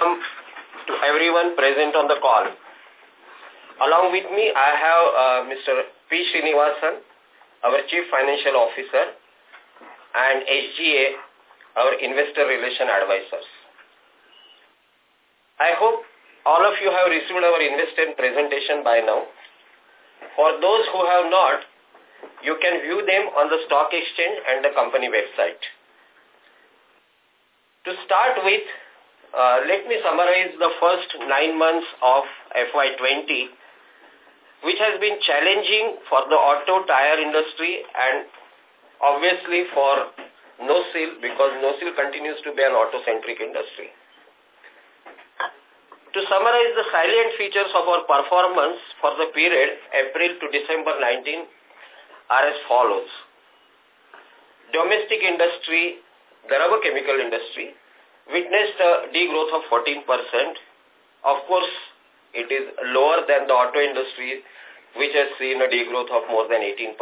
welcome to everyone present on the call. Along with me, I have uh, Mr. P. Srinivasan, our Chief Financial Officer, and SGA, our Investor Relation Advisors. I hope all of you have received our investor presentation by now. For those who have not, you can view them on the stock exchange and the company website. To start with, uh, let me summarize the first nine months of FY20, which has been challenging for the auto tire industry and obviously for NOCIL because NOCIL continues to be an auto-centric industry. To summarize the salient features of our performance for the period April to December 19 are as follows. Domestic industry the rubber chemical industry witnessed a degrowth of 14%. Of course, it is lower than the auto industry, which has seen a degrowth of more than 18%.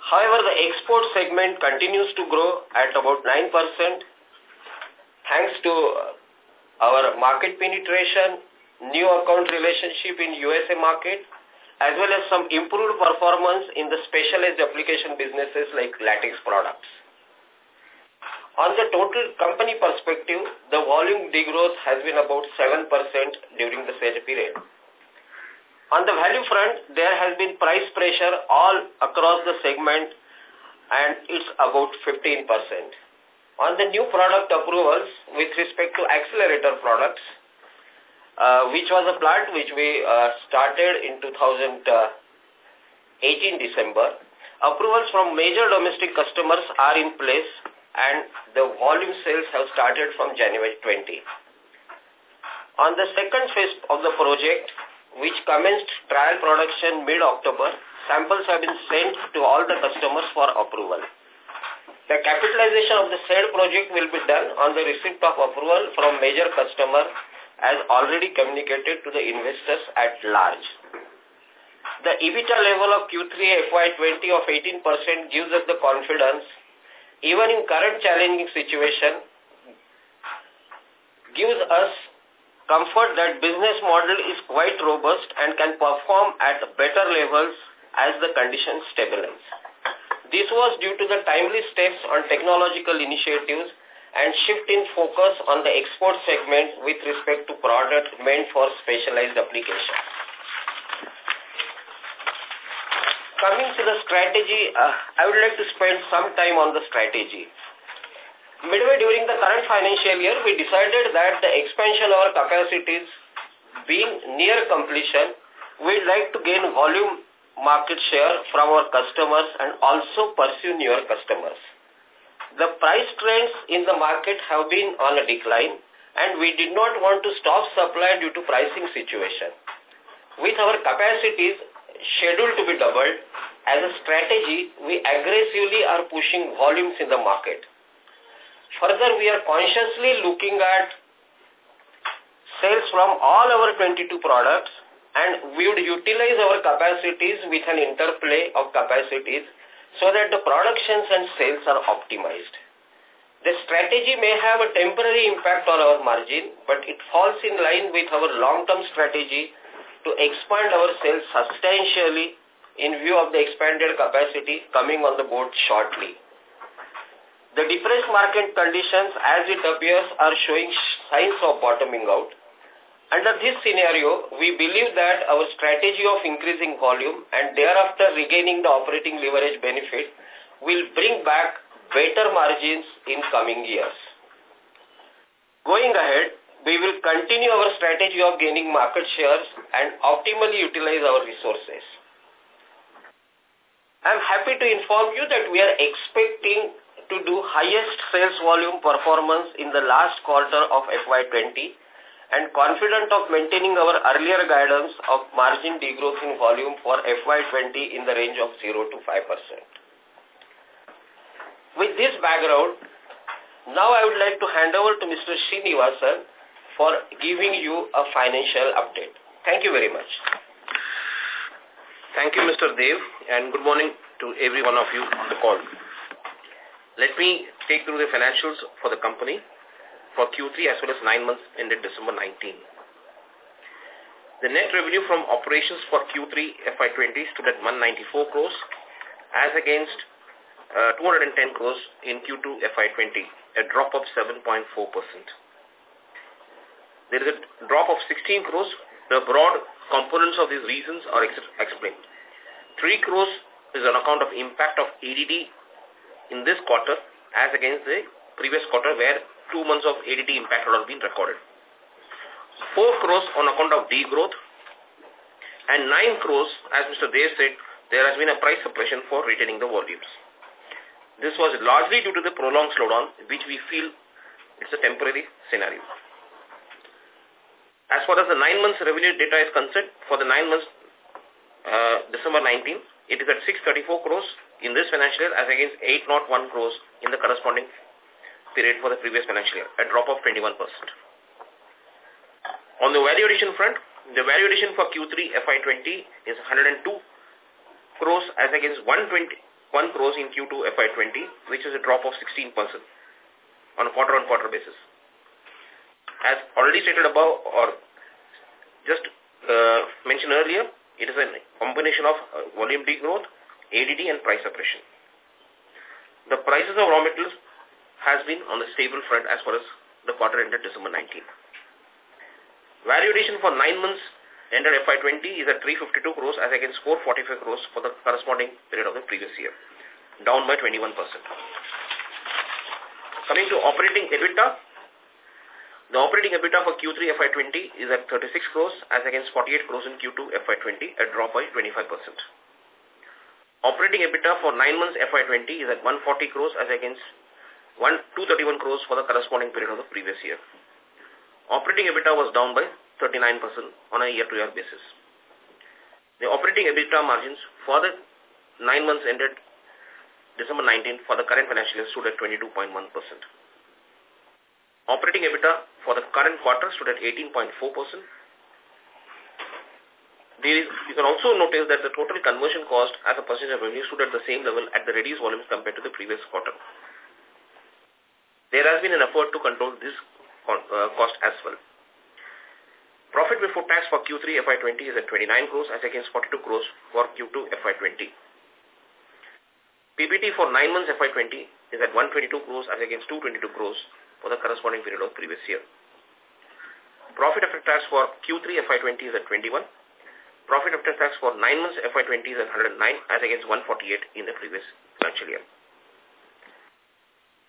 However, the export segment continues to grow at about 9% thanks to our market penetration, new account relationship in USA market, as well as some improved performance in the specialized application businesses like latex products. On the total company perspective, the volume degrowth has been about 7% during the same period. On the value front, there has been price pressure all across the segment and it's about 15%. On the new product approvals with respect to accelerator products, uh, which was a plant which we uh, started in 2018 December. Approvals from major domestic customers are in place and the volume sales have started from January 20. On the second phase of the project, which commenced trial production mid-October, samples have been sent to all the customers for approval. The capitalization of the said project will be done on the receipt of approval from major customer as already communicated to the investors at large. The EBITDA level of Q3 FY20 of 18% gives us the confidence, even in current challenging situation, gives us comfort that business model is quite robust and can perform at better levels as the conditions stabilize. This was due to the timely steps on technological initiatives and shift in focus on the export segment with respect to product meant for specialized applications. Coming to the strategy, uh, I would like to spend some time on the strategy. Midway during the current financial year, we decided that the expansion of our capacities being near completion, we'd like to gain volume market share from our customers and also pursue newer customers. The price trends in the market have been on a decline and we did not want to stop supply due to pricing situation. With our capacities scheduled to be doubled, as a strategy, we aggressively are pushing volumes in the market. Further, we are consciously looking at sales from all our 22 products and we would utilize our capacities with an interplay of capacities so that the productions and sales are optimized. The strategy may have a temporary impact on our margin, but it falls in line with our long-term strategy to expand our sales substantially in view of the expanded capacity coming on the board shortly. The depressed market conditions, as it appears, are showing signs of bottoming out. Under this scenario, we believe that our strategy of increasing volume and thereafter regaining the operating leverage benefit will bring back better margins in coming years. Going ahead, we will continue our strategy of gaining market shares and optimally utilize our resources. I am happy to inform you that we are expecting to do highest sales volume performance in the last quarter of FY20 and confident of maintaining our earlier guidance of margin degrowth in volume for FY20 in the range of 0 to 5%. With this background, now I would like to hand over to Mr. Srinivasan for giving you a financial update. Thank you very much. Thank you, Mr. Deo, and good morning to every one of you on the call. Let me take through the financials for the company for Q3 as well as nine months ended December 19. The net revenue from operations for Q3 FY20 stood at 194 crores as against uh, 210 crores in Q2 FY20, a drop of 7.4%. There is a drop of 16 crores. The broad components of these reasons are ex explained. 3 crores is on account of impact of ADD in this quarter as against the previous quarter where two months of ADD impact had been recorded. 4 crores on account of degrowth and 9 crores, as Mr. Deo said, there has been a price suppression for retaining the volumes. This was largely due to the prolonged slowdown, which we feel is a temporary scenario. As far as the nine months revenue data is concerned, for the nine months uh, December 19, it is at 634 crores in this financial year as against 801 crores in the corresponding period for the previous financial year, a drop of 21%. On the value addition front, the value addition for Q3 FY20 is 102 crores as against 121 crores in Q2 FY20, which is a drop of 16% on a quarter-on-quarter -quarter basis. As already stated above or just uh, mentioned earlier, it is a combination of uh, volume degrowth, ADD and price suppression. The prices of raw metals has been on the stable front as far as the quarter ended December 19. Value addition for nine months ended FY20 is at 352 crores as against 445 crores for the corresponding period of the previous year, down by 21%. Coming to operating EBITDA, the operating EBITDA for Q3 FY20 is at 36 crores as against 48 crores in Q2 FY20, a drop by 25%. Operating EBITDA for 9 months FY20 is at 140 crores as against 231 crores for the corresponding period of the previous year. Operating EBITDA was down by 39% on a year-to-year -year basis. The operating EBITDA margins for the nine months ended December 19 for the current financial year stood at 22.1%. Operating EBITDA for the current quarter stood at 18.4%. You can also notice that the total conversion cost as a percentage of revenue stood at the same level at the reduced volumes compared to the previous quarter. There has been an effort to control this uh, cost as well. Profit before tax for Q3 FY20 is at 29 crores as against 42 crores for Q2 FY20. PBT for 9 months FY20 is at 122 crores as against 222 crores for the corresponding period of previous year. Profit after tax for Q3 FY20 is at 21. Profit after tax for 9 months FY20 is at 109 as against 148 in the previous financial year.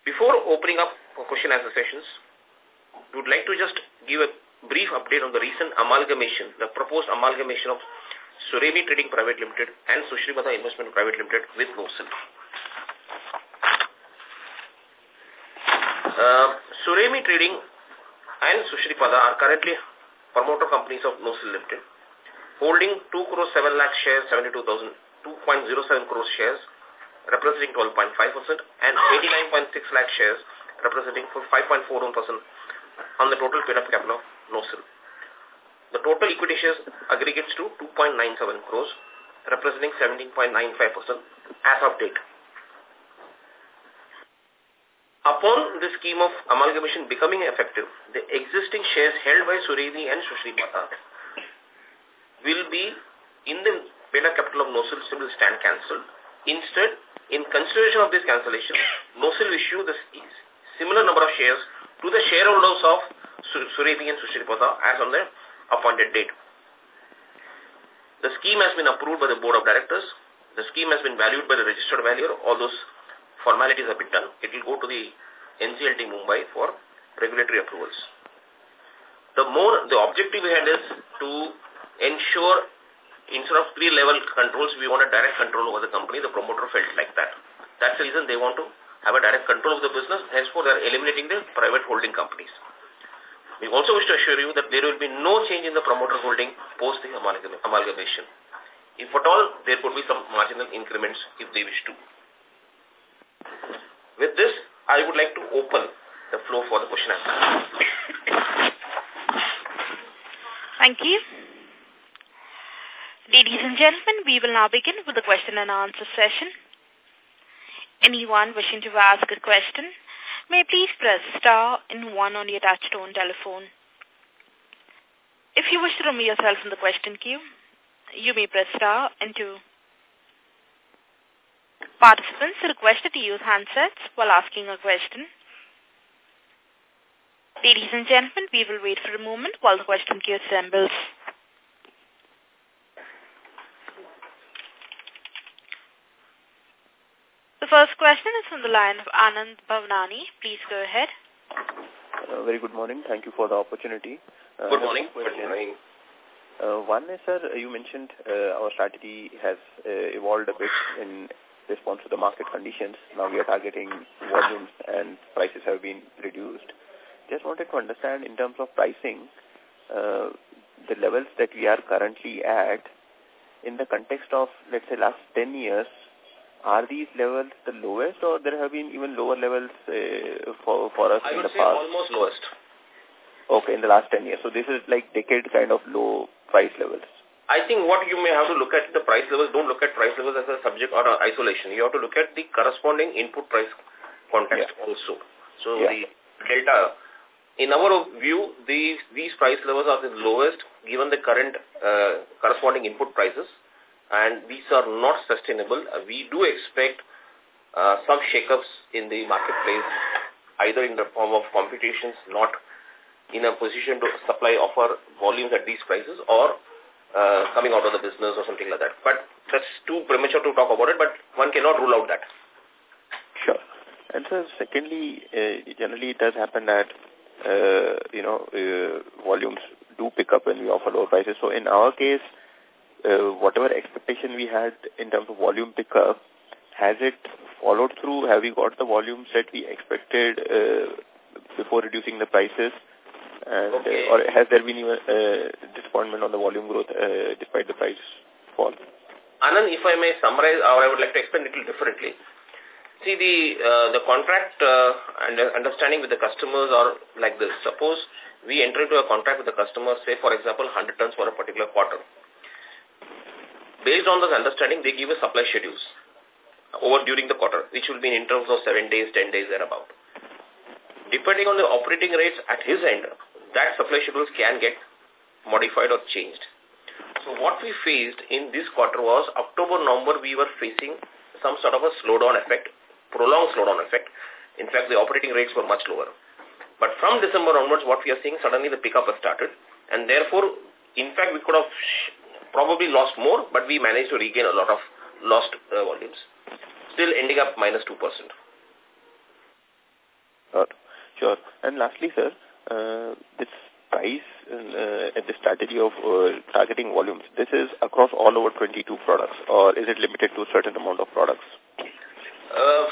Before opening up for question answer sessions, we would like to just give a brief update on the recent amalgamation, the proposed amalgamation of Suremi Trading Private Limited and Sushripada Investment Private Limited with NOCIL. Uh, Suremi Trading and Sushripada are currently promoter companies of NOCIL Limited, holding 2 crore 7 lakh shares, 72,000, 2.07 crore shares, representing 12.5% and 89.6 lakh shares, representing 5.41% on the total paid-up capital of NOCIL. The total equity shares aggregates to 2.97 crores, representing 17.95% as of date. Upon the scheme of amalgamation becoming effective, the existing shares held by Suremi and Sushripada will be in the paid-up capital of NOCIL will stand cancelled. Instead, in consideration of this cancellation, NOCIL will issue the similar number of shares to the shareholders of Suremi and Sushripada as on the appointed date. The scheme has been approved by the Board of Directors. The scheme has been valued by the registered valuer. All those formalities have been done. It will go to the NCLT Mumbai for regulatory approvals. The more, the objective we had is to ensure instead of three-level controls, we want a direct control over the company. The promoter felt like that. That's the reason they want to have a direct control of the business. Henceforth, they are eliminating the private holding companies. We also wish to assure you that there will be no change in the promoter holding post the amalgamation. If at all, there could be some marginal increments if they wish to. With this, I would like to open the floor for the question and answer. Thank you. Ladies and gentlemen, we will now begin with the question and answer session. Anyone wishing to ask a question may please press star and one on your touchtone telephone. If you wish to remove yourself from the question queue, you may press star and two. Participants are requested to use handsets while asking a question. Ladies and gentlemen, we will wait for a moment while the question queue assembles. The first question is from the line of Anand Bhavnani. Please go ahead. Uh, very good morning. Thank you for the opportunity. Uh, good morning. Good morning. Uh, one is, sir, you mentioned uh, our strategy has uh, evolved a bit in response to the market conditions. Now we are targeting volumes and prices have been reduced. Just wanted to understand in terms of pricing, uh, the levels that we are currently at in the context of, let's say, last 10 years, are these levels the lowest or there have been even lower levels uh, for, for us I in the past? I would say almost lowest. Okay, in the last 10 years. So this is like decade kind of low price levels. I think what you may have to look at the price levels, don't look at price levels as a subject or isolation. You have to look at the corresponding input price context Yeah. also. So Yeah. the delta, in our view, these, these price levels are the lowest given the current uh, corresponding input prices and these are not sustainable. Uh, we do expect uh, some shakeups in the marketplace either in the form of competitions not in a position to supply offer volumes at these prices or uh, coming out of the business or something like that. But that's too premature to talk about it, but one cannot rule out that. Sure. And so secondly, uh, generally it does happen that, uh, you know, uh, volumes do pick up when we offer lower prices. So in our case, uh, whatever expectation we had in terms of volume pickup, has it followed through? Have we got the volumes that we expected uh, before reducing the prices? And, Okay. uh, or has there been even uh, disappointment on the volume growth uh, despite the price fall? Anand, if I may summarize, or I would like to explain it a little differently. See, the uh, the contract uh, and understanding with the customers are like this. Suppose we enter into a contract with the customer, say, for example, 100 tons for a particular quarter. Based on this understanding, they give us supply schedules over during the quarter, which will be in terms of 7 days, 10 days, thereabout. Depending on the operating rates at his end, that supply schedules can get modified or changed. So what we faced in this quarter was October, November, we were facing some sort of a slowdown effect, prolonged slowdown effect. In fact, the operating rates were much lower. But from December onwards, what we are seeing, suddenly the pickup has started. And therefore, in fact, we could have probably lost more, but we managed to regain a lot of lost uh, volumes. Still ending up minus 2%. Sure. Sure. And lastly, sir, uh, this price uh, and the strategy of uh, targeting volumes, this is across all over 22 products, or is it limited to a certain amount of products? Uh,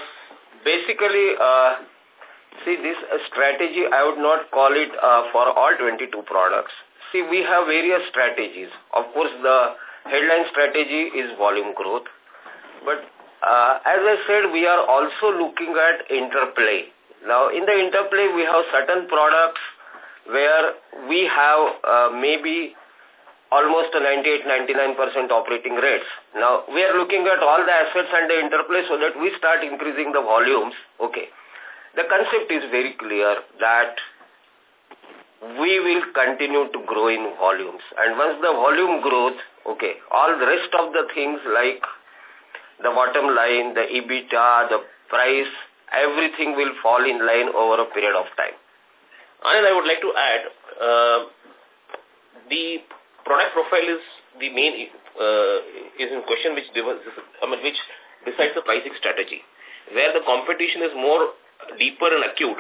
basically, uh, see, this uh, strategy, I would not call it uh, for all 22 products. See, we have various strategies. Of course, the headline strategy is volume growth. But uh, as I said, we are also looking at interplay. Now, in the interplay, we have certain products where we have uh, maybe almost a 98-99% operating rates. Now, we are looking at all the assets and the interplay so that we start increasing the volumes. Okay. The concept is very clear that we will continue to grow in volumes. And once the volume grows, okay, all the rest of the things like the bottom line, the EBITDA, the price, everything will fall in line over a period of time. And I would like to add, uh, the product profile is the main uh, is in question which I mean, which decides the pricing strategy. Where the competition is more deeper and acute,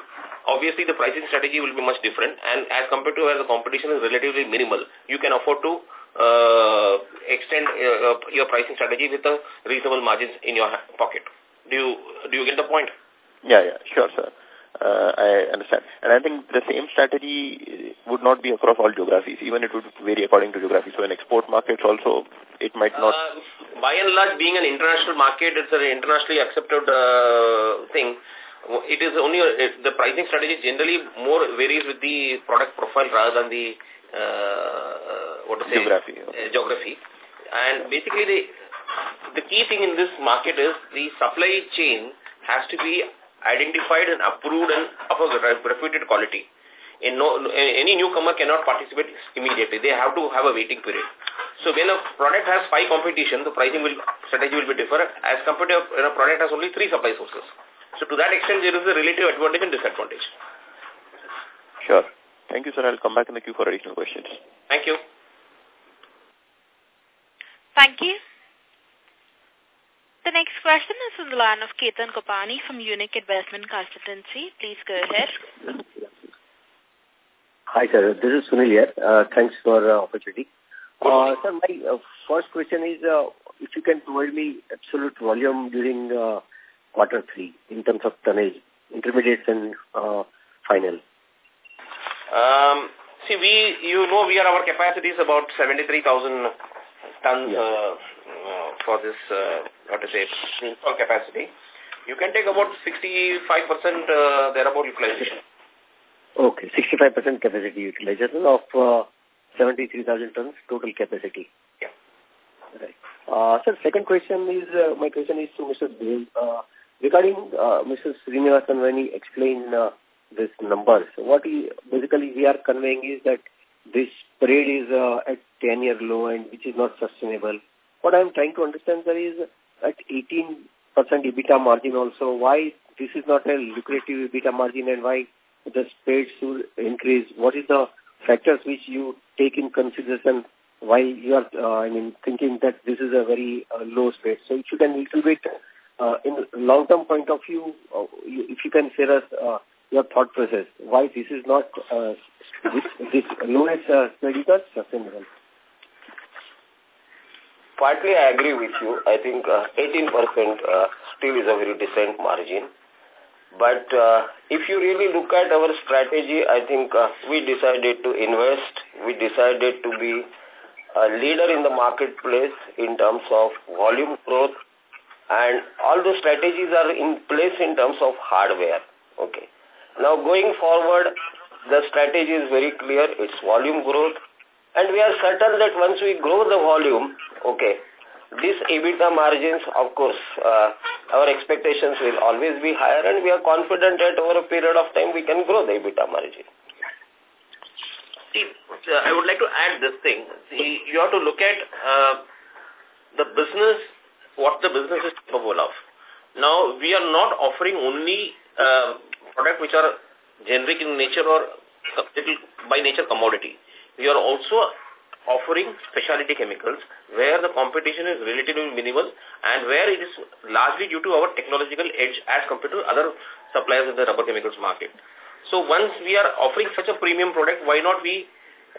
obviously the pricing strategy will be much different. And as compared to where the competition is relatively minimal, you can afford to uh, extend uh, your pricing strategy with a reasonable margins in your pocket. Do you do you get the point? Yeah, yeah, sure, sir. Uh, I understand. And I think the same strategy would not be across all geographies. Even it would vary according to geography. So in export markets also, it might not... Uh, by and large, being an international market, it's an internationally accepted uh, thing. It is only, uh, the pricing strategy generally more varies with the product profile rather than the, uh, what to say? Geography. Uh, geography. And basically the, the key thing in this market is the supply chain has to be identified and approved and of a reputed quality. In no, any newcomer cannot participate immediately. They have to have a waiting period. So when a product has five competition, the pricing will strategy will be different as compared to when a product has only three supply sources. So to that extent, there is a relative advantage and disadvantage. Sure. Thank you, sir. I'll come back in the queue for additional questions. Thank you. Thank you. The next question is from the line of Ketan Kopani from Unique Investment Consultancy. Please go ahead. Hi, sir. This is Sunil here. Uh, thanks for the uh, opportunity. Uh, sir, my uh, first question is uh, if you can provide me absolute volume during uh, quarter three in terms of tonnage, intermediates and uh, final. Um, see, we, you know, we are, our capacity is about 73,000 tons yeah. uh, uh, for this, uh, what to say, install capacity. You can take about 65% uh, thereabout utilization. Okay, 65% capacity utilization of uh, 73,000 tons total capacity. Yeah. Right. Uh, sir, second question is, uh, my question is to Mr. Deo. Uh, regarding uh, Mr. Srinivasan when he explained uh, this numbers, what he basically we are conveying is that this spread is uh, at 10-year low and which is not sustainable. What I'm trying to understand, sir, is at 18% EBITDA margin also, why this is not a lucrative EBITDA margin and why the spread should increase? What is the factors which you take in consideration why you are, uh, I mean, thinking that this is a very uh, low spread? So if you can little bit, uh, in long-term point of view, uh, if you can share us uh, your thought process, why this is not, uh, this, this lowest uh, is not sustainable? Partly I agree with you. I think 18% uh, uh, still is a very decent margin. But uh, if you really look at our strategy, I think uh, we decided to invest. We decided to be a leader in the marketplace in terms of volume growth. And all the strategies are in place in terms of hardware. Okay. Now going forward, the strategy is very clear. It's volume growth. And we are certain that once we grow the volume, okay, this EBITDA margins, of course, uh, our expectations will always be higher and we are confident that over a period of time we can grow the EBITDA margin. See, uh, I would like to add this thing. See, you have to look at uh, the business, what the business is capable of. Now, we are not offering only uh, products which are generic in nature or by nature commodity. We are also offering specialty chemicals where the competition is relatively minimal and where it is largely due to our technological edge as compared to other suppliers in the rubber chemicals market. So once we are offering such a premium product, why not we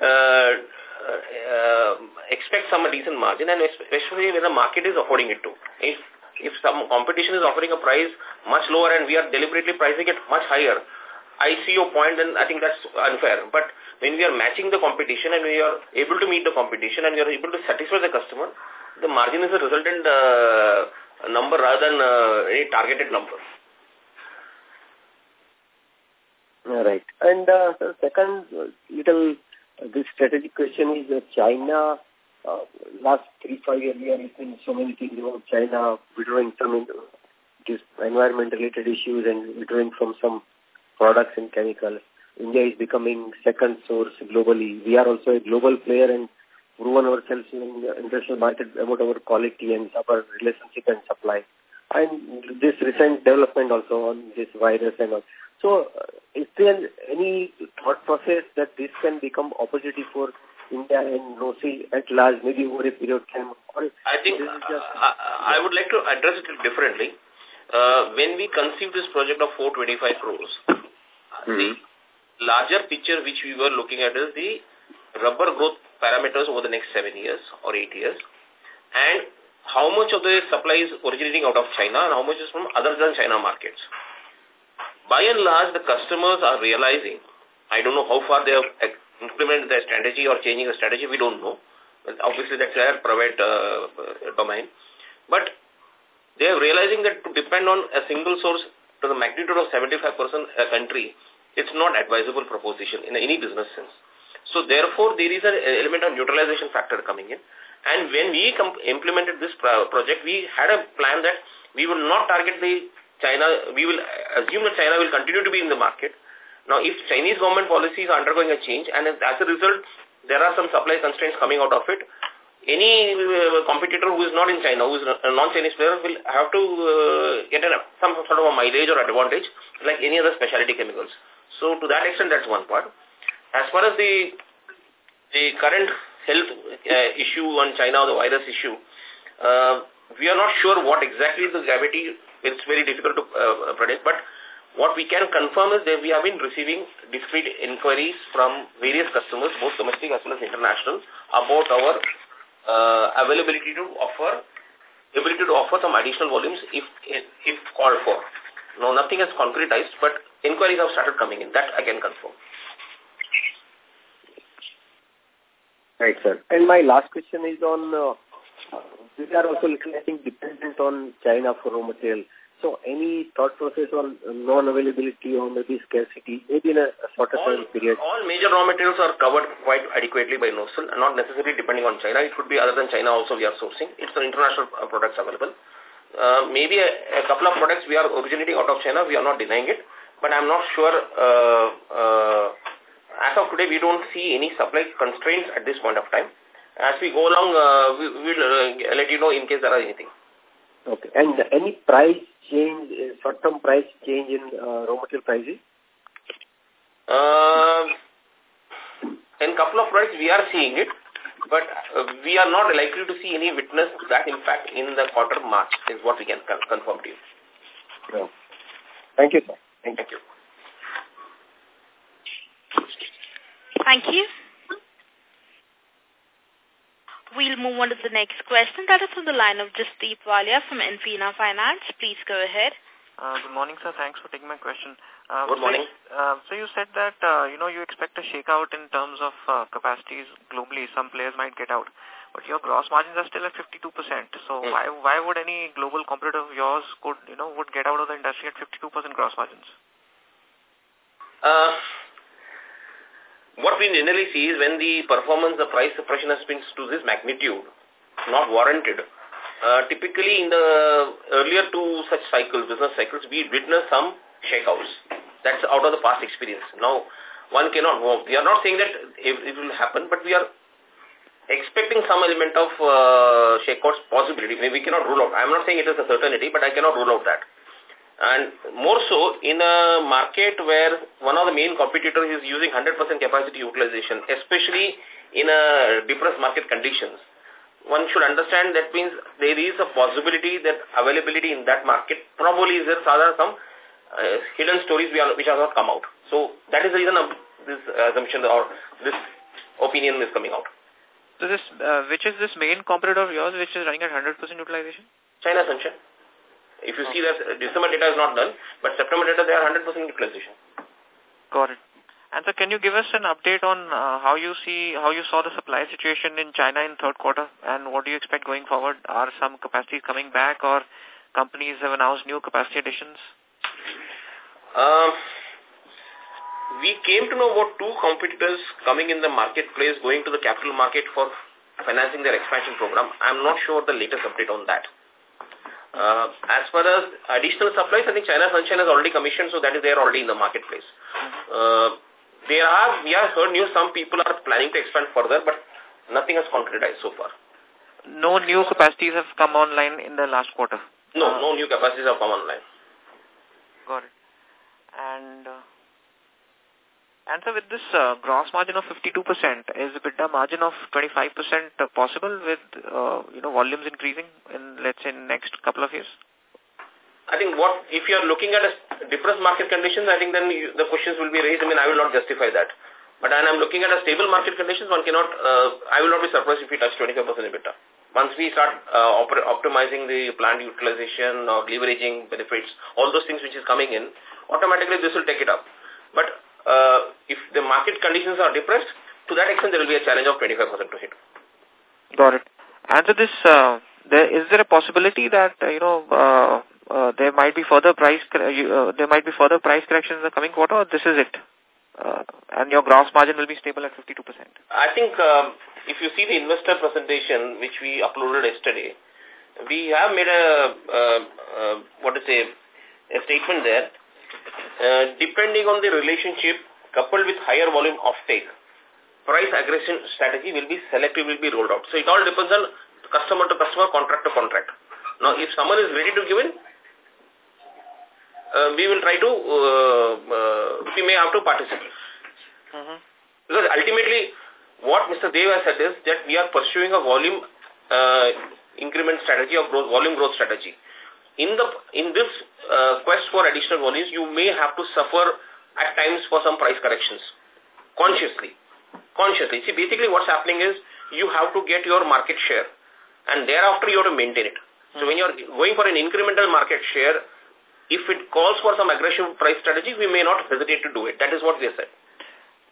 uh, uh, expect some decent margin and especially when the market is affording it to. If, if some competition is offering a price much lower and we are deliberately pricing it much higher, I see your point and I think that's unfair. But when we are matching the competition and we are able to meet the competition and we are able to satisfy the customer, the margin is a resultant uh, number rather than uh, any targeted number. Right. And uh, second little uh, this strategic question is uh, China. Uh, last three, five years, we are listening so many things about China withdrawing some these environment-related issues and withdrawing from some products and chemicals. India is becoming second source globally. We are also a global player and proven ourselves in the international market about our quality and our relationship and supply. And this recent development also on this virus and all. So, uh, is there any thought process that this can become opportunity for India and NOCIL at large, maybe over a period of time? I think uh, I, I would like to address it differently. Uh, when we conceived this project of 425 crores, Mm -hmm. The larger picture which we were looking at is the rubber growth parameters over the next seven years or eight years and how much of the supply is originating out of China and how much is from other than China markets. By and large, the customers are realizing, I don't know how far they have implemented their strategy or changing the strategy, we don't know. Obviously, that's their private uh, domain. But they are realizing that to depend on a single source to the magnitude of 75% a country, it's not advisable proposition in any business sense. So therefore, there is an element of neutralization factor coming in. And when we implemented this project, we had a plan that we will not target the China, we will assume that China will continue to be in the market. Now, if Chinese government policies are undergoing a change and as a result, there are some supply constraints coming out of it, any uh, competitor who is not in China, who is a non-Chinese player, will have to uh, get an, some sort of a mileage or advantage like any other specialty chemicals. So to that extent, that's one part. As far as the the current health uh, issue on China the virus issue, uh, we are not sure what exactly the gravity. It's very difficult to uh, predict, but what we can confirm is that we have been receiving discrete inquiries from various customers, both domestic as well as international, about our uh, availability to offer, ability to offer some additional volumes if, if called for. No, nothing has concretized, but inquiries have started coming in. That I can confirm. Right, sir. And my last question is on, uh, we are also looking, I think, dependent on China for raw material. So any thought process on non-availability or maybe scarcity, maybe in a, a shorter all, time period? All major raw materials are covered quite adequately by NOCIL, not necessarily depending on China. It could be other than China also we are sourcing. It's the international uh, products available. Uh, maybe a, a, couple of products we are originating out of China, we are not denying it, but I'm not sure, uh, uh, as of today, we don't see any supply constraints at this point of time. As we go along, uh, we will uh, let you know in case there are anything. Okay. And any price change, uh, short-term price change in uh, raw material prices? Uh, in couple of products, we are seeing it, but uh, we are not likely to see any witness that impact in the quarter March is what we can confirm to you. No. Thank you, sir. Thank you. Thank you. We'll move on to the next question. That is from the line of Jasdeep Walia from Infina Finance. Please go ahead. Uh, good morning, sir. Thanks for taking my question. Um, good morning. So, uh, so you said that, uh, you know, you expect a shakeout in terms of uh, capacities globally. Some players might get out. But your gross margins are still at 52%. So mm. why why would any global competitor of yours could, you know, would get out of the industry at 52% gross margins? Uh, what we generally see is when the performance, the price suppression has been to this magnitude, not warranted. Uh, typically in the earlier two such cycles, business cycles, we witness some shakeouts. That's out of the past experience. Now, one cannot, we are not saying that it will happen, but we are expecting some element of uh, shakeouts possibility. We cannot rule out. I'm not saying it is a certainty, but I cannot rule out that. And more so in a market where one of the main competitors is using 100% capacity utilization, especially in a depressed market conditions. One should understand that means there is a possibility that availability in that market probably is there are some uh, hidden stories which have not come out. So that is the reason of this assumption or this opinion is coming out. So this, uh, which is this main competitor of yours which is running at 100% utilization? China Sunshine. If you see that December data is not done, but September data, they are 100% utilization. Got it. And so can you give us an update on uh, how you see, how you saw the supply situation in China in third quarter and what do you expect going forward? Are some capacities coming back or companies have announced new capacity additions? Uh, we came to know about two competitors coming in the marketplace, going to the capital market for financing their expansion program. I'm not sure the latest update on that. Uh, as far as additional supplies, I think China Sunshine has already commissioned, so that is there already in the marketplace. Uh, there are, we have heard news, some people are planning to expand further, but nothing has concretized so far. No new capacities have come online in the last quarter? No, uh, no new capacities have come online. Got it. And... Uh, and so with this uh, gross margin of 52%, is EBITDA margin of 25% uh, possible with, uh, you know, volumes increasing in, let's say, next couple of years? I think what, if you are looking at a depressed market conditions, I think then you, the questions will be raised. I mean, I will not justify that. But when I'm looking at a stable market conditions, one cannot, uh, I will not be surprised if we touch 25% EBITDA. Once we start uh, optimizing the plant utilization or leveraging benefits, all those things which is coming in, automatically this will take it up. But uh, if the market conditions are depressed, to that extent there will be a challenge of 25% to hit. Got it. And this, uh, there, is there a possibility that, uh, you know, uh, uh, there might be further price, uh, there might be further price corrections in the coming quarter or this is it? Uh, and your gross margin will be stable at 52%? I think um, if you see the investor presentation which we uploaded yesterday, we have made a, uh, uh, what to say, a statement there. Uh, depending on the relationship coupled with higher volume offtake, price aggression strategy will be selective, will be rolled out. So it all depends on customer to customer, contract to contract. Now, if someone is ready to give in, uh, we will try to, uh, uh, we may have to participate. Mm -hmm. Because ultimately, what Mr. Deo has said is that we are pursuing a volume uh, increment strategy or growth, volume growth strategy. In the in this uh, quest for additional volumes, you may have to suffer at times for some price corrections consciously. Consciously. See, basically what's happening is you have to get your market share and thereafter you have to maintain it. So when you're going for an incremental market share, if it calls for some aggressive price strategy, we may not hesitate to do it. That is what we said.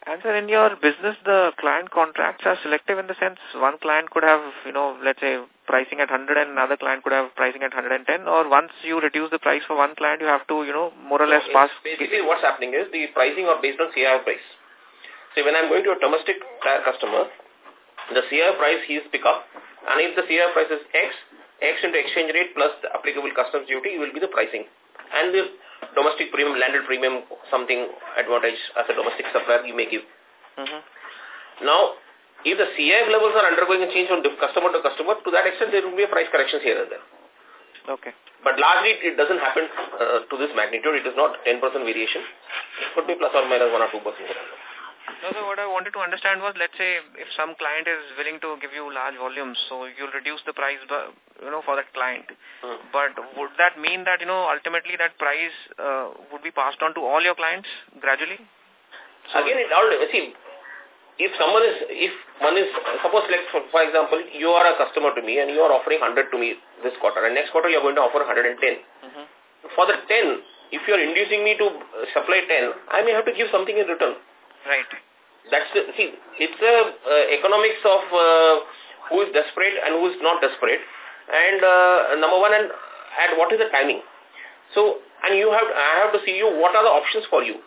And sir, in your business, the client contracts are selective in the sense one client could have, you know, let's say pricing at 100 and another client could have pricing at 110 or once you reduce the price for one client, you have to, you know, more or less pass. Basically what's happening is the pricing are based on CIF price. So when I'm going to a domestic uh, customer, the CIF price he is pick up and if the CIF price is X, X into exchange rate plus the applicable customs duty will be the pricing. And the domestic premium, landed premium, something advantage as a domestic supplier you may give. Mm -hmm. Now, if the CIF levels are undergoing a change from customer to customer, to that extent there will be a price corrections here and there. Okay. But largely it doesn't happen uh, to this magnitude. It is not 10% variation. It could be plus or minus 1 or 2%. No, so what I wanted to understand was, let's say, if some client is willing to give you large volumes, so you'll reduce the price, you know, for that client. Hmm. But would that mean that, you know, ultimately that price uh, would be passed on to all your clients gradually? So Again, it all, see, if someone is, if one is, suppose like, for, for example, you are a customer to me and you are offering 100 to me this quarter and next quarter you are going to offer 110. Mm -hmm. For the 10, if you are inducing me to supply 10, I may have to give something in return. Right. That's the, see, it's the uh, economics of uh, who is desperate and who is not desperate. And uh, number one, and at what is the timing? So, and you have, I have to see you, what are the options for you?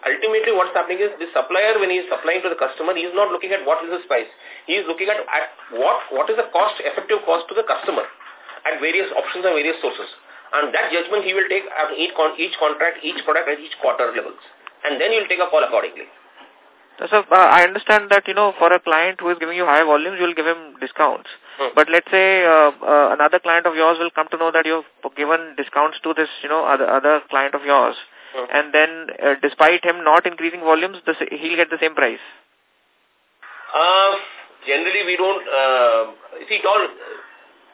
ultimately what's happening is the supplier when he is supplying to the customer he is not looking at what is the price he is looking at, at what what is the cost effective cost to the customer at various options and various sources and that judgment he will take at each con each contract each product at each quarter levels and then he will take a call accordingly so uh, I understand that, you know, for a client who is giving you high volumes, you will give him discounts. Hmm. But let's say uh, uh, another client of yours will come to know that you've given discounts to this, you know, other, other client of yours. Hmm. And then, uh, despite him not increasing volumes, this, he'll get the same price. Uh, generally, we don't, uh, see, it all,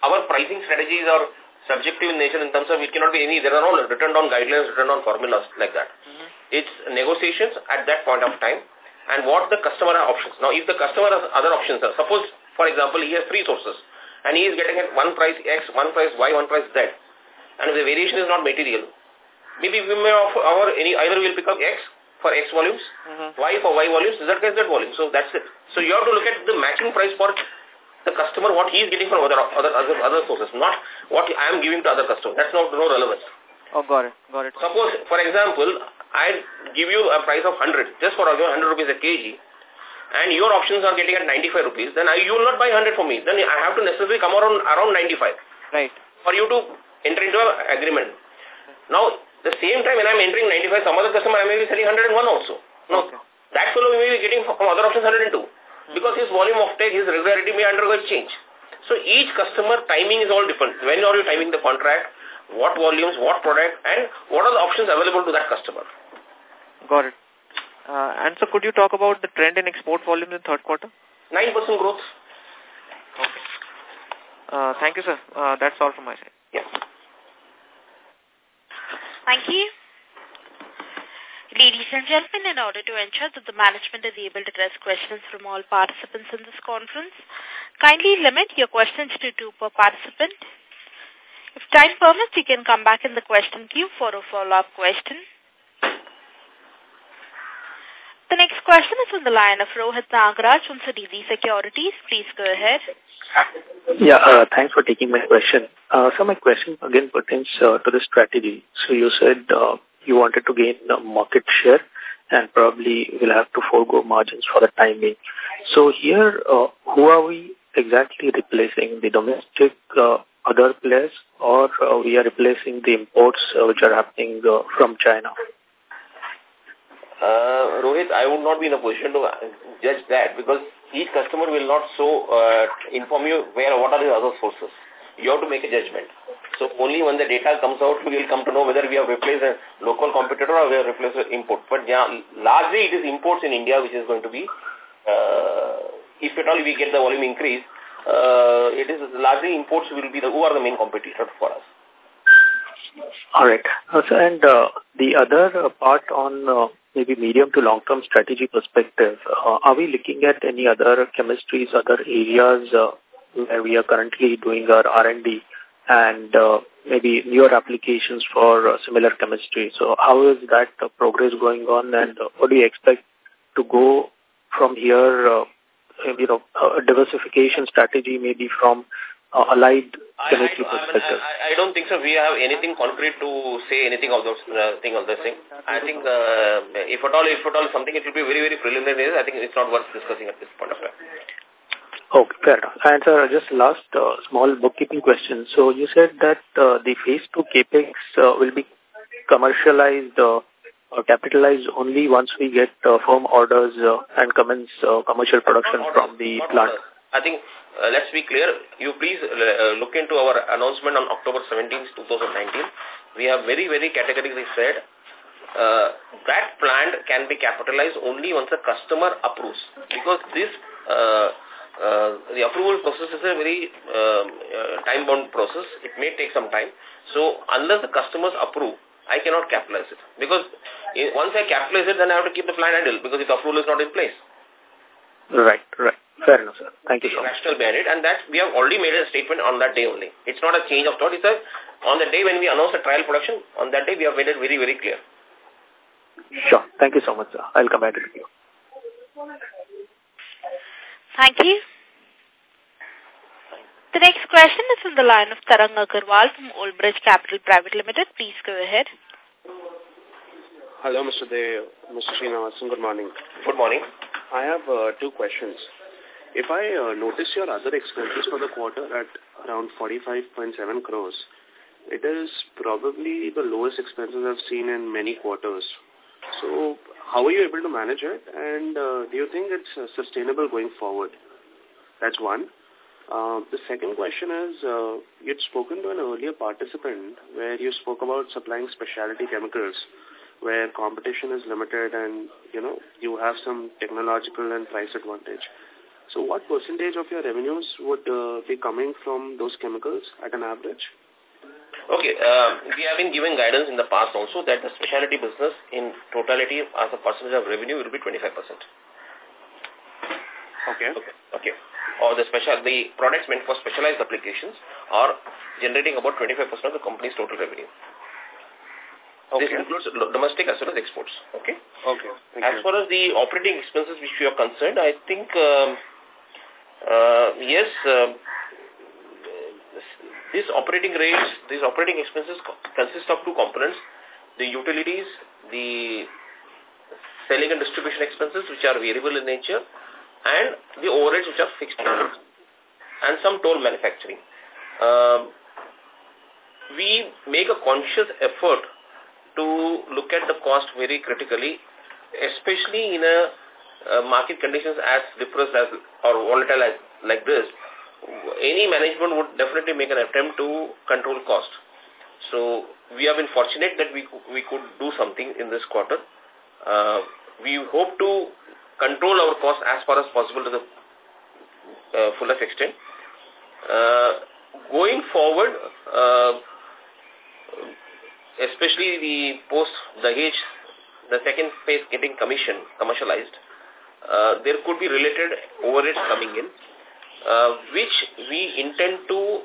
our pricing strategies are subjective in nature in terms of it cannot be any, there are no written down guidelines, written down formulas like that. Mm -hmm. It's negotiations at that point of time and what the customer has options. Now, if the customer has other options, are suppose, for example, he has three sources and he is getting at one price X, one price Y, one price Z, and if the variation is not material, maybe we may offer our any either we'll pick up X for X volumes, mm -hmm. Y for Y volumes, Z for Z volumes. So that's it. So you have to look at the matching price for the customer, what he is getting from other other other, other sources, not what I am giving to other customers. That's not no relevance. Oh, got it, got it. Suppose, for example, I give you a price of 100, just for 100 rupees a kg, and your options are getting at 95 rupees, then I, you will not buy 100 for me. Then I have to necessarily come around, around 95. Right. For you to enter into an agreement. Now, the same time when I'm entering 95, some other customer I may be selling 101 also. No, okay. that fellow may be getting from other options 102. Hmm. Because his volume of take, his regularity may undergo a change. So each customer timing is all different. When are you timing the contract? What volumes, what product, and what are the options available to that customer. Got it. Uh, and so could you talk about the trend in export volumes in third quarter? 9% growth. Okay. Uh, thank you, sir. Uh, that's all from my side. Yes. Thank you. Ladies and gentlemen, in order to ensure that the management is able to address questions from all participants in this conference, kindly limit your questions to two per participant. If time permits, you can come back in the question queue for a follow-up question. The next question is from the line of Rohit Nagraj from Citi Securities. Please go ahead. Yeah, uh, thanks for taking my question. Uh, so my question again pertains uh, to the strategy. So you said uh, you wanted to gain uh, market share and probably will have to forego margins for the time being. So here, uh, who are we exactly replacing? The domestic uh, other players or uh, we are replacing the imports uh, which are happening uh, from China? Uh, Rohit, I would not be in a position to judge that because each customer will not so uh, inform you where what are the other sources. You have to make a judgment. So only when the data comes out, we will come to know whether we have replaced a local competitor or we have replaced an import. But yeah, largely it is imports in India which is going to be, uh, if at all we get the volume increase, uh, it is largely imports will be the who are the main competitors for us. All right. Uh, and uh, the other uh, part on uh, maybe medium to long-term strategy perspective, uh, are we looking at any other chemistries, other areas uh, where we are currently doing our R&D and uh, maybe newer applications for uh, similar chemistry? So how is that uh, progress going on and uh, what do you expect to go from here, uh, you know, a diversification strategy maybe from uh, allied chemistry I, I, perspective? I, I, don't think so. We have anything concrete to say anything of those uh, thing of this thing. I think uh, if at all, if at all something, it will be very very preliminary. I think it's not worth discussing at this point of time. Okay, fair enough. And sir, just last uh, small bookkeeping question. So you said that uh, the phase two capex uh, will be commercialized uh, or capitalize only once we get uh, firm orders uh, and commence uh, commercial production from the plant. orders. I think, uh, let's be clear, you please uh, look into our announcement on October 17, 2019. We have very, very categorically said uh, that plant can be capitalized only once the customer approves. Because this, uh, uh, the approval process is a very um, uh, time-bound process. It may take some time. So unless the customers approve, I cannot capitalize it. Because eh, once I capitalize it, then I have to keep the plant idle because if the approval is not in place Right, right. Fair enough, sir. Thank you so much. rationale behind it, and that we have already made a statement on that day only. It's not a change of thought. It's a, on the day when we announce the trial production, on that day we have made it very, very clear. Sure. Thank you so much, sir. I'll come back to you. Thank you. The next question is from the line of Tarang Agarwal from Old Bridge Capital Private Limited. Please go ahead. Hello, Mr. Deo, Mr. Srinivasan. Good morning. Good morning. I have uh, two questions. If I uh, notice your other expenses for the quarter at around 45.7 crores, it is probably the lowest expenses I've seen in many quarters. So how are you able to manage it? And uh, do you think it's uh, sustainable going forward? That's one. Uh, the second question is, uh, you'd spoken to an earlier participant where you spoke about supplying specialty chemicals where competition is limited and, you know, you have some technological and price advantage. So what percentage of your revenues would uh, be coming from those chemicals at an average? Okay, uh, we have been given guidance in the past also that the specialty business in totality as a percentage of revenue will be 25%. Okay. Okay. okay. Or the special, the products meant for specialized applications are generating about 25% of the company's total revenue. Okay. This includes domestic as well as exports. Okay. Okay. Thank as you. far as the operating expenses which you are concerned, I think, um, uh, yes, um, these operating rates, these operating expenses co- consist of two components, the utilities, the selling and distribution expenses which are variable in nature and the overheads which are fixed and some toll manufacturing. Um, we make a conscious effort to look at the cost very critically, especially in a market conditions as depressed as or volatile as like this. Any management would definitely make an attempt to control cost. So we have been fortunate that we we could do something in this quarter. Uh, we hope to control our cost as far as possible to the uh, fullest extent. Uh, going forward, uh, especially the post the age, the second phase getting commission commercialized, uh, there could be related overheads coming in, uh, which we intend to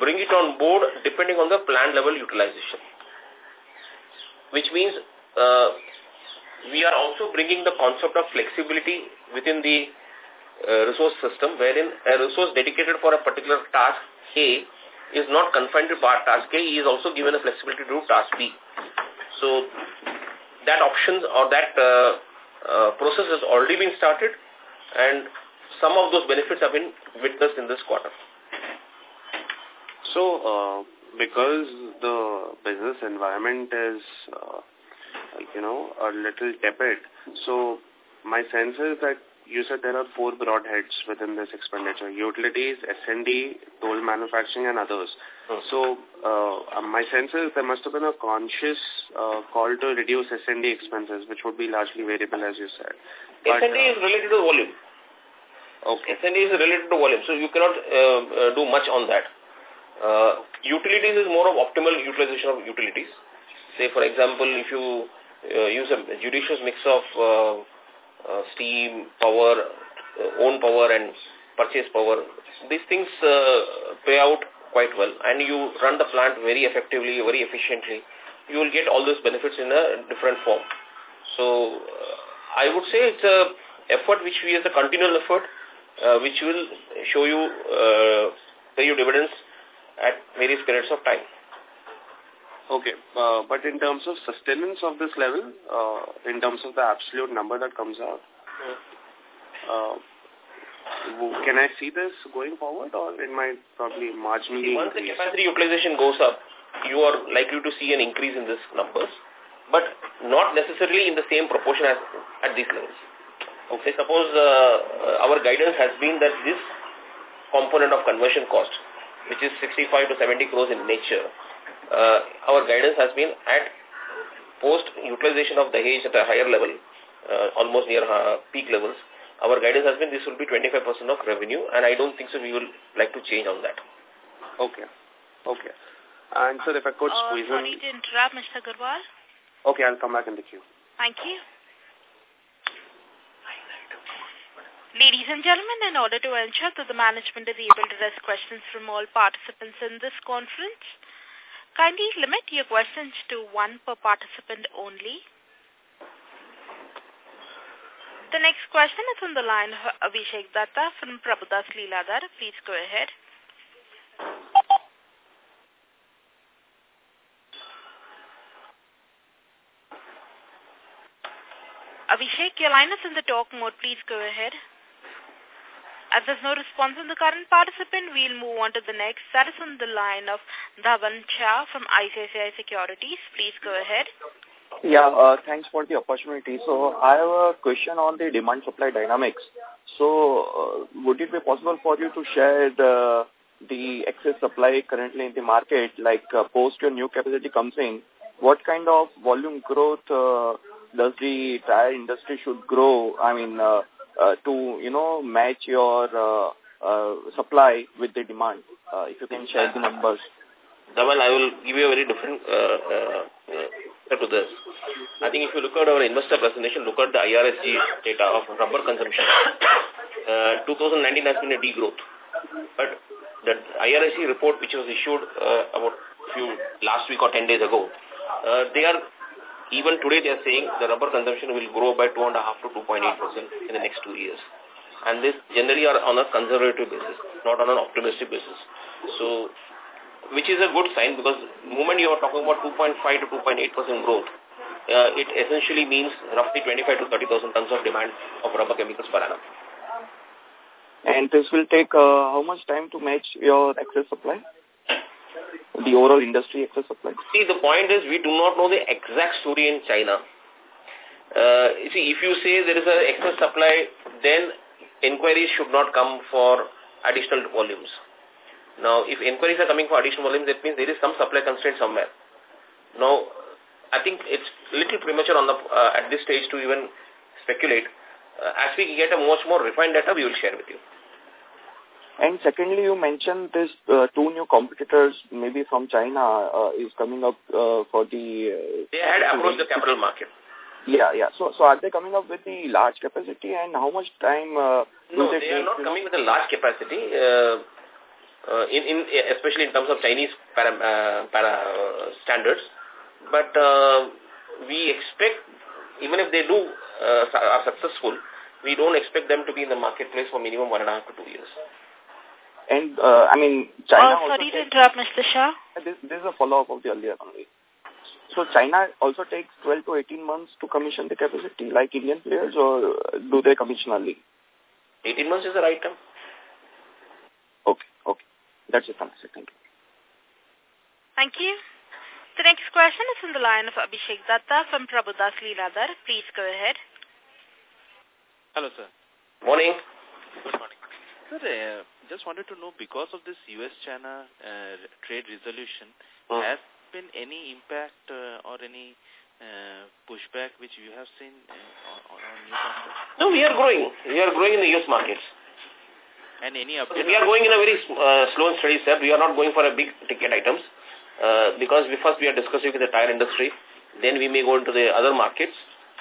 bring it on board depending on the plant level utilization. Which means uh, we are also bringing the concept of flexibility within the uh, resource system wherein a resource dedicated for a particular task A is not confined to part task A, he is also given a flexibility to task B. So that options or that uh, uh, process has already been started and some of those benefits have been witnessed in this quarter. So, uh, because the business environment is, uh, you know, a little tepid, so my sense is that you said there are four broad heads within this expenditure, utilities, S&D, toll manufacturing and others. Hmm. So uh, my sense is there must have been a conscious uh, call to reduce S&D expenses, which would be largely variable as you said. S&D uh, is related to volume. Okay. S&D is related to volume, so you cannot uh, uh, do much on that. Uh, utilities is more of optimal utilization of utilities. Say, for example, if you uh, use a judicious mix of uh, uh, steam, power, uh, own power and purchase power. These things uh, pay out quite well and you run the plant very effectively, very efficiently. You will get all those benefits in a different form. So uh, I would say it's a effort which we as a continual effort uh, which will show you, uh, pay you dividends at various periods of time. Okay, uh, but in terms of sustenance of this level, uh, in terms of the absolute number that comes out, uh, can I see this going forward or it might probably marginally Once increase? the capacity utilization goes up, you are likely to see an increase in these numbers, but not necessarily in the same proportion as at these levels. Okay, suppose uh, our guidance has been that this component of conversion cost, which is 65 to 70 crores in nature, uh, our guidance has been at post-utilization of the Dahej at a higher level, uh, almost near uh, peak levels, our guidance has been this will be 25% of revenue and I don't think so we will like to change on that. Okay. Okay. And so if I could uh, squeeze sorry in... to interrupt, Mr. Gurwal. Okay, I'll come back in the queue. Thank you. Ladies and gentlemen, in order to ensure that the management is able to address questions from all participants in this conference, Kindly limit your questions to one per participant only. The next question is on the line of Abhishek Datta from Prabhudas Lilladher. Please go ahead. Abhishek, your line is in the talk mode. Please go ahead. As there's no response from the current participant, we'll move on to the next. That is on the line of Dhavan Shah from ICICI Securities. Please go ahead. Yeah, uh, thanks for the opportunity. So I have a question on the demand-supply dynamics. So uh, would it be possible for you to share the, the excess supply currently in the market, like uh, post your new capacity comes in, what kind of volume growth uh, does the tire industry should grow? I mean, uh, uh, to, you know, match your uh, uh, supply with the demand? Uh, if you can share the numbers. Dhaval, I will give you a very different uh, uh, to this. I think if you look at our investor presentation, look at the IRSG data of rubber consumption. Uh, 2019 has been a degrowth. But the IRSG report which was issued uh, about few last week or 10 days ago, uh, they are even today they are saying the rubber consumption will grow by 2.5 to 2.8% in the next two years. And this generally are on a conservative basis, not on an optimistic basis. So, which is a good sign because the moment you are talking about 2.5 to 2.8% growth, uh, it essentially means roughly 25 to 30,000 tons of demand of rubber chemicals per annum. And this will take uh, how much time to match your excess supply? The overall industry excess supply? See, the point is we do not know the exact story in China. Uh, see, if you say there is an excess supply, then inquiries should not come for additional volumes. Now, if inquiries are coming for additional volumes, that means there is some supply constraint somewhere. Now, I think it's little premature on the uh, at this stage to even speculate. Uh, as we get a much more refined data, we will share with you. And secondly, you mentioned this uh, two new competitors, maybe from China, uh, is coming up uh, for the... Uh, they had approached the capital market. Yeah, yeah. So, so are they coming up with the large capacity and how much time uh, No, they, they are not coming with a large capacity, uh, uh, in, in especially in terms of Chinese para, uh, para standards. But uh, we expect, even if they do uh, are successful, we don't expect them to be in the marketplace for minimum one and a half to two years. And, uh, I mean, China... Oh, sorry to interrupt, Mr. Shah. This, this is a follow-up of the earlier only. So China also takes 12 to 18 months to commission the capacity, like Indian players, or do they commission early? 18 months is the right time. Okay, okay. That's it from Thank you. Thank you. The next question is from the line of Abhishek Datta from Prabhudas Lilladher. Please go ahead. Hello, sir. Morning. Good morning. Sir, uh, just wanted to know, because of this U.S.-China uh, trade resolution, Hmm. has been any impact uh, or any uh, pushback which you have seen uh, on, on new contracts? No, we are growing. We are growing in the U.S. markets. And any We are going in a very uh, slow and steady step. We are not going for a big ticket items uh, because we first we are discussing with the tire industry. Then we may go into the other markets.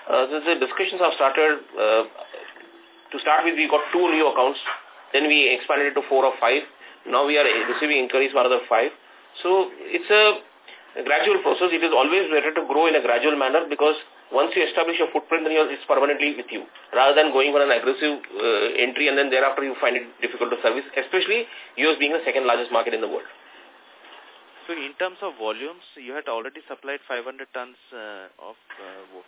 Uh, so the discussions have started. Uh, to start with, we got two new accounts. Then we expanded it to four or five. Now we are receiving inquiries for another five. So it's a, gradual process. It is always better to grow in a gradual manner because once you establish a footprint, then it's permanently with you, rather than going for an aggressive uh, entry and then thereafter you find it difficult to service, especially US being the second largest market in the world. So in terms of volumes, you had already supplied 500 tons uh, of uh,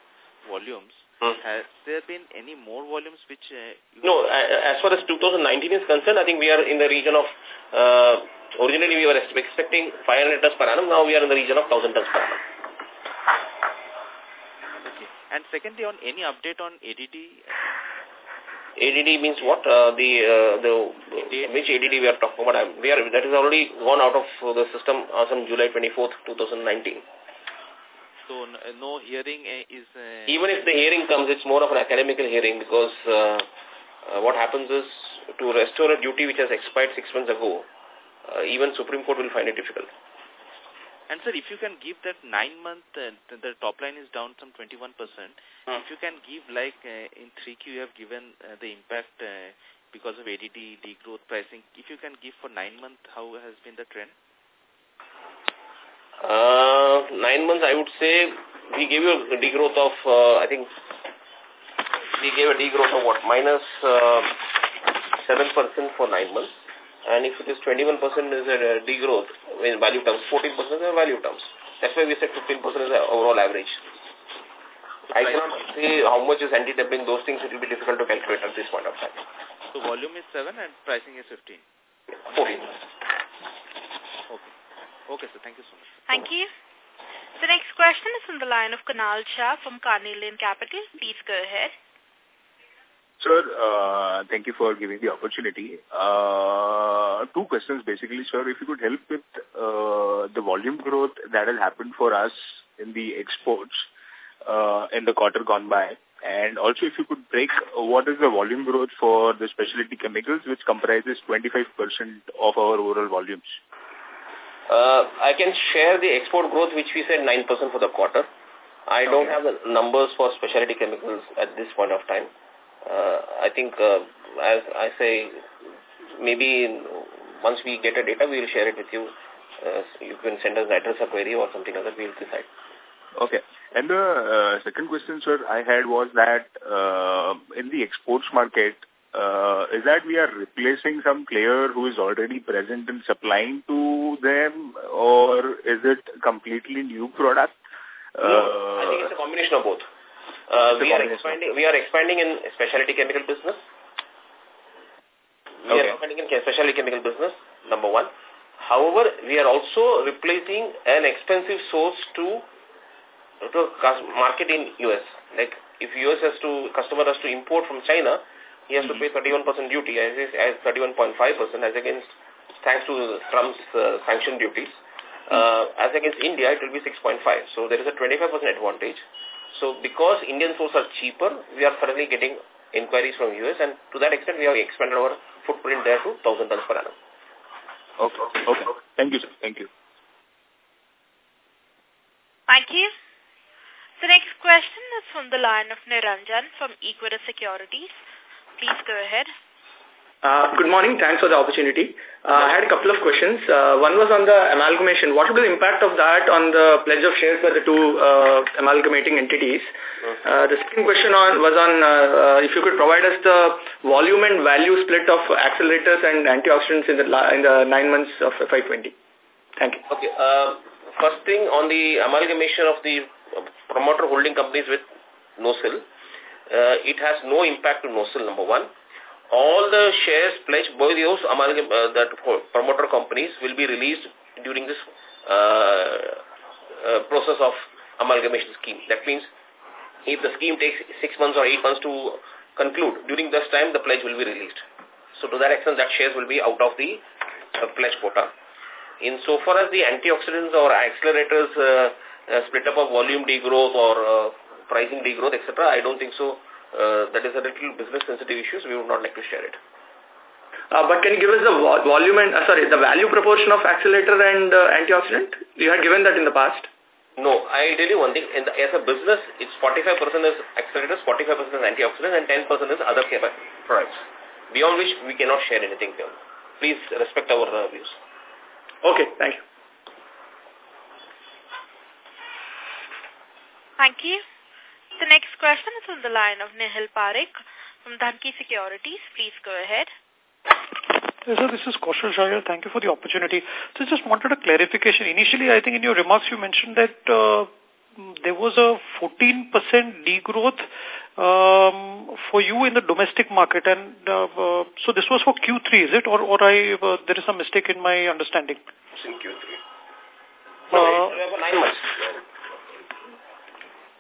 volumes. Hmm. Has there been any more volumes which... Uh, No, uh, as far as 2019 is concerned, I think we are in the region of, uh, originally we were expecting 500 tons per annum, now we are in the region of 1000 tons per annum. Okay. And secondly, on any update on ADD, ADD means what? Uh, the, uh, the, which ADD we are talking about? We are, that is already gone out of the system as on July 24th, 2019. So uh, no hearing uh, is... Uh, Even if the hearing comes, it's more of an academical hearing because uh, uh, what happens is to restore a duty which has expired six months ago, uh, even Supreme Court will find it difficult. And sir, if you can give that nine month, uh, the, the top line is down some 21%. Hmm. If you can give like uh, in 3Q you have given uh, the impact uh, because of ADD, degrowth pricing. If you can give for nine month, how has been the trend? Uh, nine months, I would say we gave you a degrowth of, uh, I think, we gave a degrowth of what, minus uh, 7% for nine months. And if it is 21% is a degrowth in value terms, 14% is a value terms. That's why we said 15% is the overall average. I cannot say how much is anti-dumping, those things it will be difficult to calculate at this point of time. So volume is 7 and pricing is 15. 14. Okay. Okay, sir. Thank you so much. Thank you. The next question is from the line of Kunal Shah from Carnelian Capital. Please go ahead. Sir, uh, thank you for giving the opportunity. Uh, two questions basically, sir. If you could help with uh, the volume growth that has happened for us in the exports uh, in the quarter gone by. And also if you could break what is the volume growth for the specialty chemicals which comprises 25% of our overall volumes. Uh, I can share the export growth which we said 9% for the quarter. I don't have the numbers for specialty chemicals at this point of time. Uh, I think, uh, as I say, maybe once we get a data, we will share it with you. Uh, so you can send us an address or query or something like that. We will decide. Okay. And the uh, second question, sir, I had was that uh, in the exports market, uh, is that we are replacing some player who is already present and supplying to them, or is it completely new product? no, I think it's a combination of both. Uh, we are expanding. We are expanding in specialty chemical business. We Okay. are expanding in specialty chemical business. Number one. However, we are also replacing an expensive source to to market in US. Like if US has to customer has to import from China, he has to pay 31% duty as is as 31.5% as against thanks to Trump's uh, sanction duties. Uh, as against India, it will be 6.5. So there is a 25% advantage. So because Indian sources are cheaper, we are currently getting inquiries from US and to that extent we have expanded our footprint there to 1000 tons per annum. Okay. Okay. Thank you, sir. Thank you. Thank you. The next question is from the line of Niranjan from Equirus Securities. Please go ahead. Uh, good morning. Thanks for the opportunity. Uh, I had a couple of questions. Uh, one was on the amalgamation. What would be the impact of that on the pledge of shares by the two uh, amalgamating entities? Uh, the second question on was on uh, uh, if you could provide us the volume and value split of accelerators and antioxidants in the in the nine months of FY20. Thank you. Okay. Uh, first thing on the amalgamation of the promoter holding companies with NOCIL, uh, it has no impact to NOCIL, number one. All the shares pledged by those amalgam, uh, that promoter companies will be released during this uh, uh, process of amalgamation scheme. That means if the scheme takes six months or eight months to conclude, during this time the pledge will be released. So to that extent, that shares will be out of the uh, pledge quota. In so far as the antioxidants or accelerators uh, uh, split up of volume degrowth or uh, pricing degrowth, etc., I don't think so. Uh, that is a little business sensitive issues. We would not like to share it. Uh, but can you give us the vo volume and, uh, sorry, the value proportion of accelerator and uh, antioxidant? You had given that in the past. No, I'll tell you one thing. The, as a business, it's 45% is accelerators, 45% is antioxidants, and 10% is other products. Beyond which we cannot share anything here. Please respect our uh, views. Okay, thank you. Thank you. The next question is on the line of Nihil Parekh from Dhanki Securities. Please go ahead. Yes, sir, this is Kaushal Shah Thank you for the opportunity. So just wanted a clarification. Initially, I think in your remarks you mentioned that uh, there was a 14% degrowth um, for you in the domestic market. and uh, uh, So this was for Q3, is it? Or, or I, uh, there is some mistake in my understanding? It's in Q3. No, uh, nine months.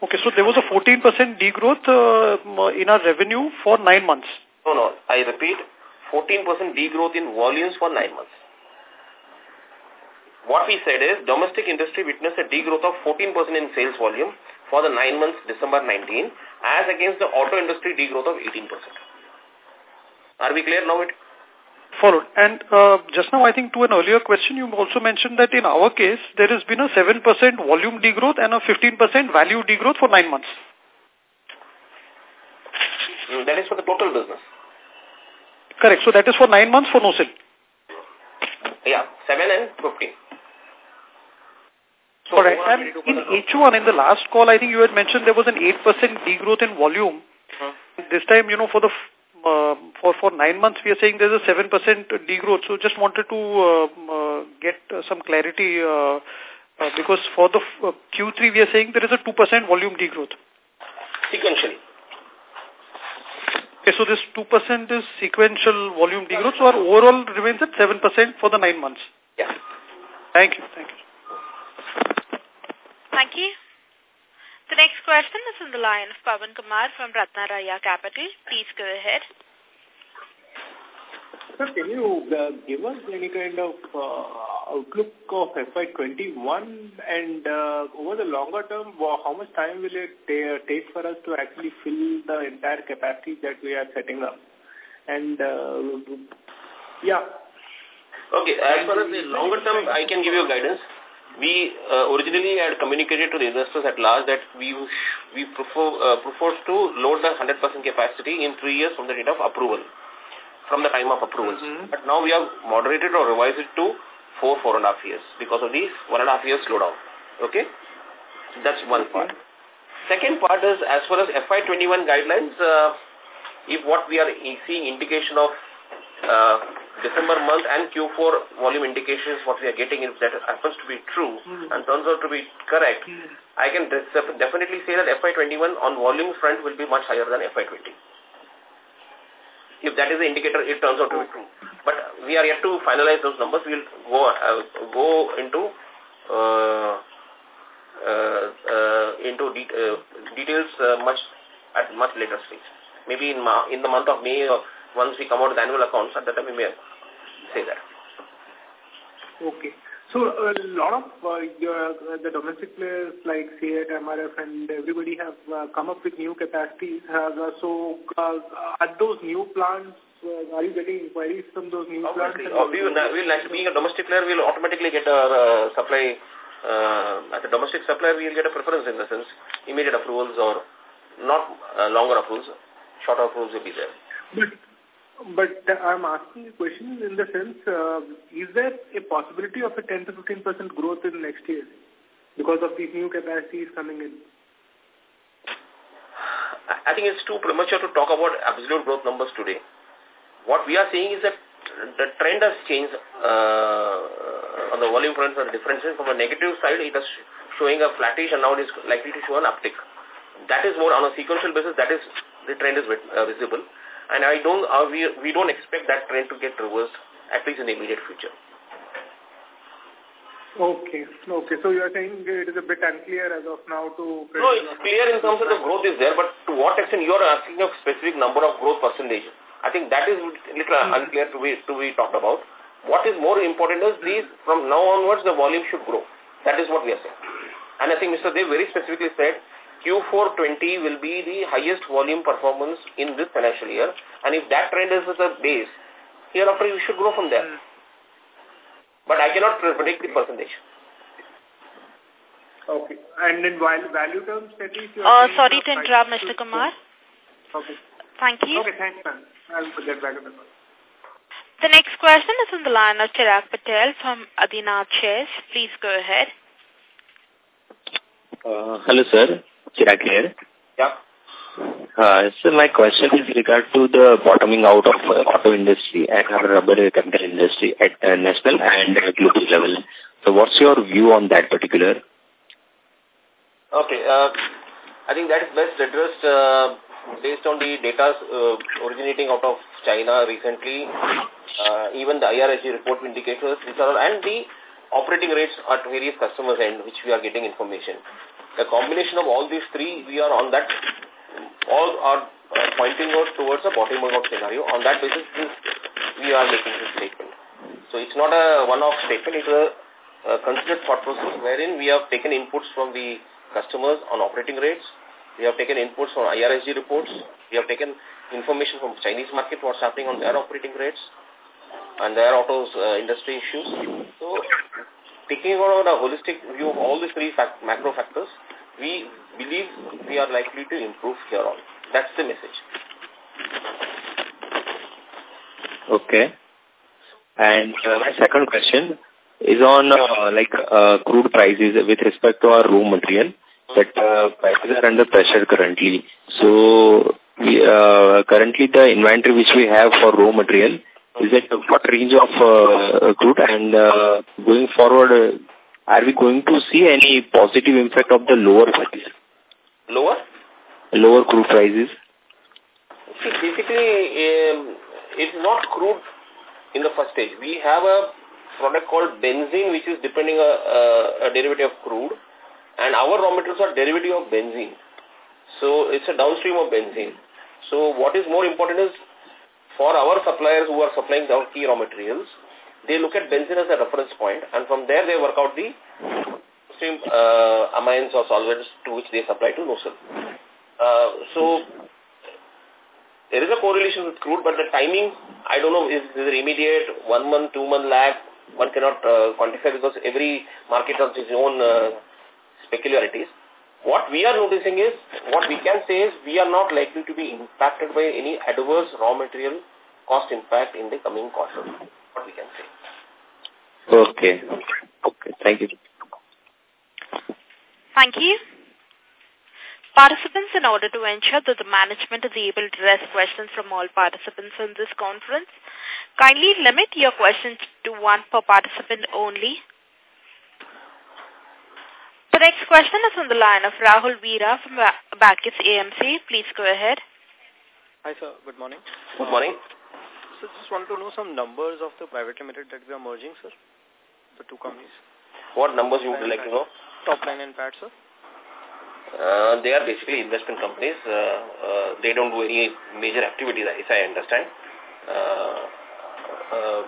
Okay, so there was a 14% degrowth uh, in our revenue for nine months. No, no, I repeat, 14% degrowth in volumes for nine months. What we said is domestic industry witnessed a degrowth of 14% in sales volume for the nine months December 19 as against the auto industry degrowth of 18%. Are we clear now? It Followed. And uh, just now, I think to an earlier question, you also mentioned that in our case, there has been a 7% volume degrowth and a 15% value degrowth for nine months. Mm, that is for the total business. Correct. So that is for nine months for NOCIL. Yeah, 7 and 15. So All right. And in H1, in the last call, I think you had mentioned there was an 8% degrowth in volume. Hmm. This time, you know, for the uh, for for nine months, we are saying there's a 7% degrowth. So just wanted to uh, uh, get uh, some clarity uh, uh, because for the uh, Q3, we are saying there is a 2% volume degrowth. Sequentially. Okay, so this 2% is sequential volume degrowth, so our overall remains at 7% for the nine months. Yeah. Thank you. Thank you. Thank you. The next question is on the line of Pavan Kumar from Ratnaraya Capital. Please go ahead. Sir, can you uh, give us any kind of uh, outlook of FY21 and uh, over the longer term, how much time will it take for us to actually fill the entire capacity that we are setting up? And, uh, yeah. Okay, as far as the longer term, I can give you guidance. We uh, originally had communicated to the investors at large that we we prefer, uh, to load the 100% capacity in three years from the date of approval, from the time of approval. Mm -hmm. But now we have moderated or revised it to four, four and a half years because of these one and a half years slowdown. Okay? That's one okay. part. Second part is as far as FY21 guidelines, uh, if what we are seeing indication of uh, December month and Q4 volume indications, what we are getting, if that happens to be true mm. and turns out to be correct, mm. I can definitely say that FY21 on volume front will be much higher than FY20. If that is the indicator, it turns out to be true. But we are yet to finalize those numbers. We will go uh, go into uh, uh, uh, into de uh, details uh, much at much later stage. Maybe in ma in the month of May, or once we come out with annual accounts, at that time we may say that. Okay. So a lot of uh, uh, the domestic players like CEAT, MRF and everybody have uh, come up with new capacities. Uh, so uh, at those new plants, uh, are you getting inquiries from those new Obviously, plants? Oh, we will, we will, being a domestic player, we will automatically get our uh, supply, uh, as a domestic supplier, we will get a preference in the sense, immediate approvals or not uh, longer approvals, shorter approvals will be there. But but I'm asking the question in the sense, uh, is there a possibility of a 10 to 15% growth in next year because of these new capacities coming in? I think it's too premature to talk about absolute growth numbers today. What we are seeing is that the trend has changed uh, on the volume front for the differences. From a negative side, it is showing a flattish and now it is likely to show an uptick. That is more on a sequential basis, that is the trend is uh, visible. And I don't, uh, we, we don't expect that trend to get reversed, at least in the immediate future. Okay. Okay. So you are saying it is a bit unclear as of now to... No, it's clear in terms of the growth is there, but to what extent you are asking a specific number of growth percentage. I think that is little mm. unclear to be, to be talked about. What is more important is these, from now onwards, the volume should grow. That is what we are saying. And I think Mr. Deo very specifically said Q4 20 will be the highest volume performance in this financial year. And if that trend is the base, hereafter we should grow from there. Mm. But I cannot predict the percentage. Okay. And in value terms, at least... Uh, sorry to interrupt, Mr. Kumar. Okay. Thank you. Okay, thanks, ma'am. I'll get back to the The next question is on the line of Chirag Patel from Adinath Shares. Please go ahead. Uh, hello, sir. Chirag here. Yeah. Uh, so my question is regard to the bottoming out of uh, auto industry and rubber chemical industry at uh, national and uh, global level. So what's your view on that particular? Okay. Uh, I think that is best addressed uh, based on the data uh, originating out of China recently. Uh, even the IRSG report indicators, are, and the operating rates at various customers end, which we are getting information. The combination of all these three, we are on that all are uh, pointing out towards a bottoming out scenario. On that basis, this, we are making this statement. So it's not a one-off statement, it's a, a considered thought process wherein we have taken inputs from the customers on operating rates, we have taken inputs from IRSG reports, we have taken information from Chinese market, what's happening on their operating rates, and their autos uh, industry issues. So, taking on a holistic view of all these three fact macro factors, we believe we are likely to improve here on. That's the message. Okay. And uh, my second question is on uh, like uh, crude prices with respect to our raw material that uh, prices are under pressure currently. So we uh, currently the inventory which we have for raw material is at what range of uh, crude and uh, going forward uh, are we going to see any positive impact of the lower prices? Lower? Lower crude prices. See, basically, um, it's not crude in the first stage. We have a product called benzene, which is depending a, a, a derivative of crude, and our raw materials are derivative of benzene. So it's a downstream of benzene. So what is more important is for our suppliers who are supplying our key raw materials, they look at benzene as a reference point and from there they work out the stream uh, amines or solvents to which they supply to NOCIL. Uh, so there is a correlation with crude, but the timing, I don't know, is, it immediate, one month, two month lag? One cannot uh, quantify because every market has its own uh, peculiarities. What we are noticing is, what we can say is, we are not likely to be impacted by any adverse raw material cost impact in the coming quarter. What we can say. Okay. Okay. Thank you. Thank you. Participants, in order to ensure that the management is able to address questions from all participants in this conference, kindly limit your questions to one per participant only. The next question is on the line of Rahul Veera from Bacchus AMC. Please go ahead. Hi, sir. Good morning. Good morning. So just want to know some numbers of the private limited that we are merging, sir the two companies? What numbers you would like to know? Top line and PAT, sir. Uh, they are basically investment companies. Uh, uh, they don't do any major activities, if I understand. Uh, uh,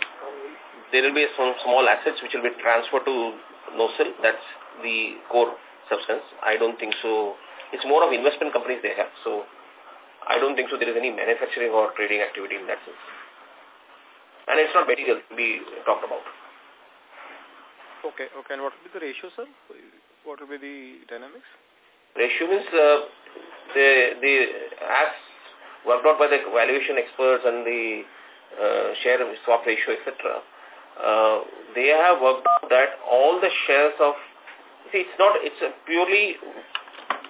there will be some small assets which will be transferred to NOCIL. That's the core substance. I don't think so. It's more of investment companies they have. So I don't think so there is any manufacturing or trading activity in that sense. And it's not material to be talked about. Okay, okay. And what will be the ratio, sir? What will be the dynamics? Ratio means uh, the, the as worked out by the valuation experts and the uh, share swap ratio, etc. Uh, they have worked out that all the shares of, see, it's not, it's a purely,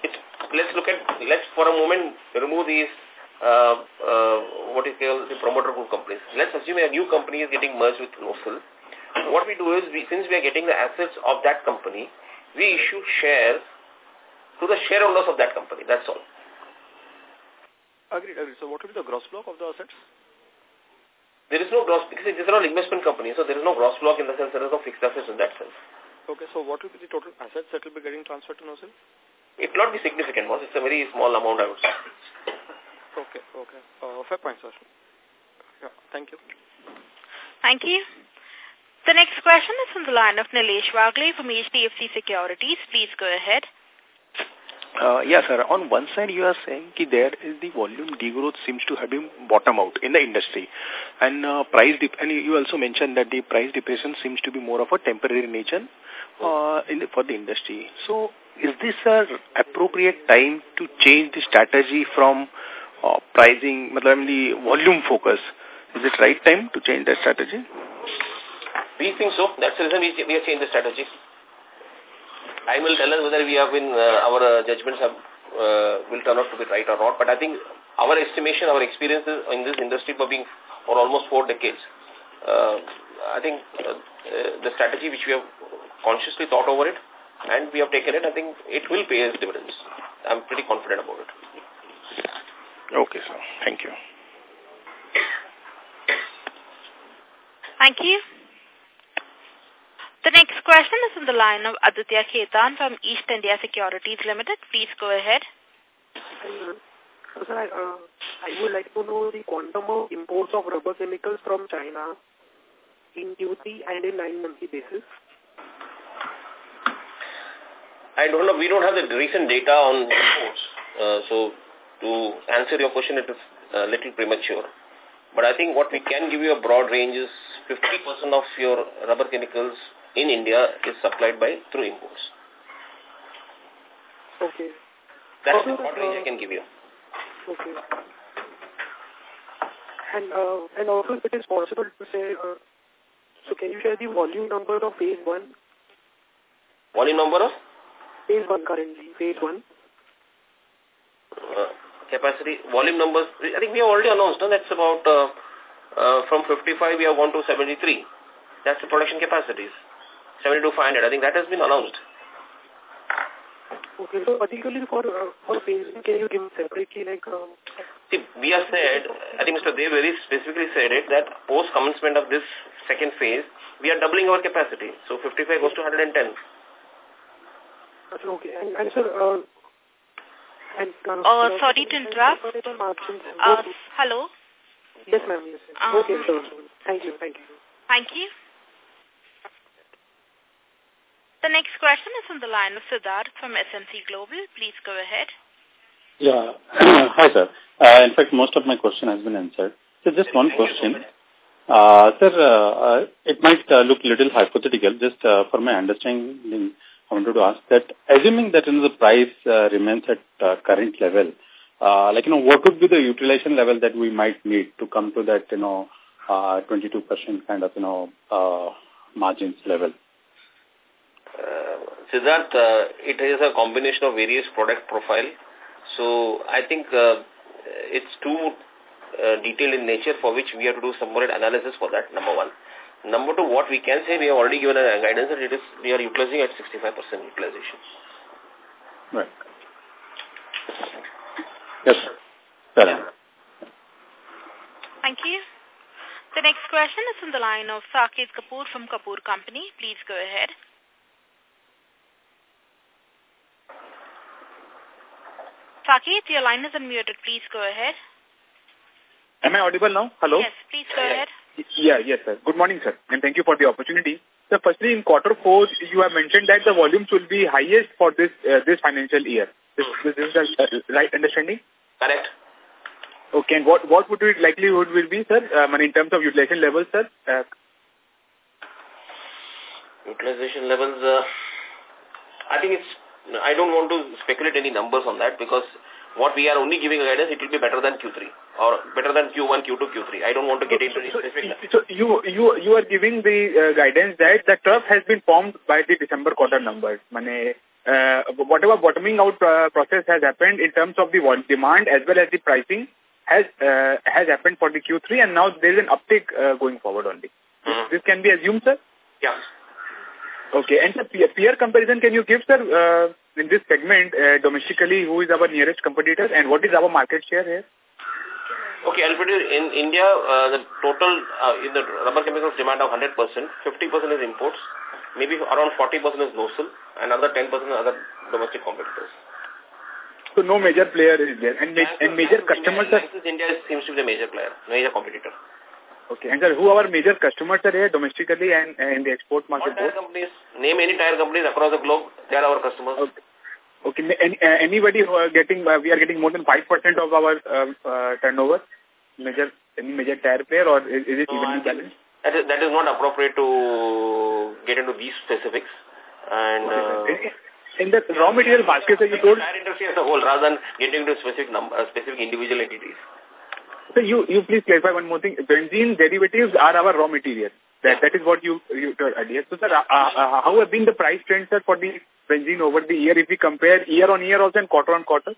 it's, let's look at, let's for a moment remove these uh, uh, what is called the promoter group companies. Let's assume a new company is getting merged with NOCIL what we do is, we, since we are getting the assets of that company, we issue shares to the shareholders of that company. That's all. Agreed, agreed. So what will be the gross block of the assets? There is no gross, because it is not investment company, so there is no gross block in the sense there is no fixed assets in that sense. Okay, so what will be the total assets that will be getting transferred to NOCIL? It will not be significant, boss. It's a very small amount, I would say. Okay, okay. Uh, fair point, sir. Yeah, thank you. Thank you. The next question is from the line of Nilesh Wagle from HDFC Securities. Please go ahead. Uh, yes, sir. On one side, you are saying that there is the volume degrowth seems to have been bottom out in the industry, and uh, price dip and you also mentioned that the price depression seems to be more of a temporary nature uh, in the, for the industry. So, is this a appropriate time to change the strategy from uh, pricing, the volume focus? Is it right time to change that strategy? We think so. That's the reason we, we have changed the strategy. i will tell us whether we have been, uh, our uh, judgments have, uh, will turn out to be right or not. But I think our estimation, our experiences in this industry for being for almost four decades, uh, I think uh, uh, the strategy which we have consciously thought over it and we have taken it, I think it will pay us dividends. I'm pretty confident about it. Okay, sir. Thank you. Thank you. The next question is on the line of Aditya Khetan from East India Securities Limited. Please go ahead. So, sir, I, uh, I would like to know the quantum of imports of rubber chemicals from China in Q3 and in nine monthly basis. I don't know. We don't have the recent data on imports. Uh, so to answer your question, it is a little premature. But I think what we can give you a broad range is 50% of your rubber chemicals in India is supplied by through imports. Okay. That's the broad range I can give you. Okay. And uh, and also if it is possible to say, uh, so can you share the volume number of phase one? Volume number of? Phase one currently, phase one. Uh, capacity, volume numbers, I think we have already announced, no? that's about, uh, uh, from 55 we have gone to 73. That's the production capacities. 72,500. I think that has been announced. Okay, so particularly for uh, for phasing, can you give separately like? Uh, See, we have said, I think Mr. Deo very specifically said it, that post commencement of this second phase, we are doubling our capacity. So 55 goes to 110. Okay, and, and sir, uh, and, uh, uh, sorry to interrupt. Uh, hello? Yes, ma'am. Yes. Uh, okay, sir. Thank you. Thank you. Thank you. The next question is from the line of Siddharth from SMC Global. Please go ahead. Yeah. Hi, sir. Uh, in fact, most of my question has been answered. So just one question. Uh, sir, uh, it might uh, look a little hypothetical. Just uh, for my understanding, I wanted to ask that, assuming that you know, the price uh, remains at uh, current level, uh, like, you know, what would be the utilization level that we might need to come to that, you know, uh, 22% kind of, you know, uh, margins level? Uh, Siddharth, uh, it is a combination of various product profile. So I think uh, it's too uh, detailed in nature for which we have to do some more analysis for that, number one. Number two, what we can say, we have already given a guidance that it is, we are utilizing at 65% utilization. Right. Yes, sir. Fair Thank you. The next question is from the line of Saket Kapoor from Kapoor Company. Please go ahead. Saket, your line is unmuted. Please go ahead. Am I audible now? Hello? Yes, please go ahead. Yeah, yes, sir. Good morning, sir, and thank you for the opportunity. So, firstly, in quarter four, you have mentioned that the volumes will be highest for this uh, this financial year. This, this is the uh, right understanding? Correct. Okay, and what what would it likelihood will be, sir, um, in terms of utilization levels, sir? Uh, utilization levels, uh, I think it's, I don't want to speculate any numbers on that because what we are only giving guidance, it will be better than Q3 or better than Q1, Q2, Q3. I don't want to get into any specific. So you you you are giving the uh, guidance that the turf has been formed by the December quarter numbers. Mane, uh, whatever bottoming out uh, process has happened in terms of the demand as well as the pricing has uh, has happened for the Q3 and now there is an uptick uh, going forward only. Mm -hmm. This can be assumed, sir? Yeah. Okay, and the peer, peer comparison, can you give, sir, uh, in this segment, uh, domestically, who is our nearest competitor and what is our market share here? Okay, I'll put it in India, uh, the total uh, in the rubber chemicals demand of 100%, 50% is imports, maybe around 40% is local, and other 10% other domestic competitors. So no major player is there, and, ma and major customers India, are... India seems to be the major player, major competitor. Okay, and sir, who are our major customers are here domestically and, and in the export market? All tire companies, name any tire companies across the globe, they are our customers. Okay. Okay. Any, uh, anybody who are getting, uh, we are getting more than 5% of our uh, uh, turnover? Major, any major tire player or is, is it no, evenly balanced? That is, that is not appropriate to get into these specifics. And okay. uh, in the raw material basket that you told? Tire industry as a whole rather than getting into specific number, specific individual entities. So you, you please clarify one more thing. Benzene derivatives are our raw material. That, that is what you, you told earlier. So sir, uh, uh, how have been the price trends sir, for the benzene over the year if we compare year on year also and quarter on quarter?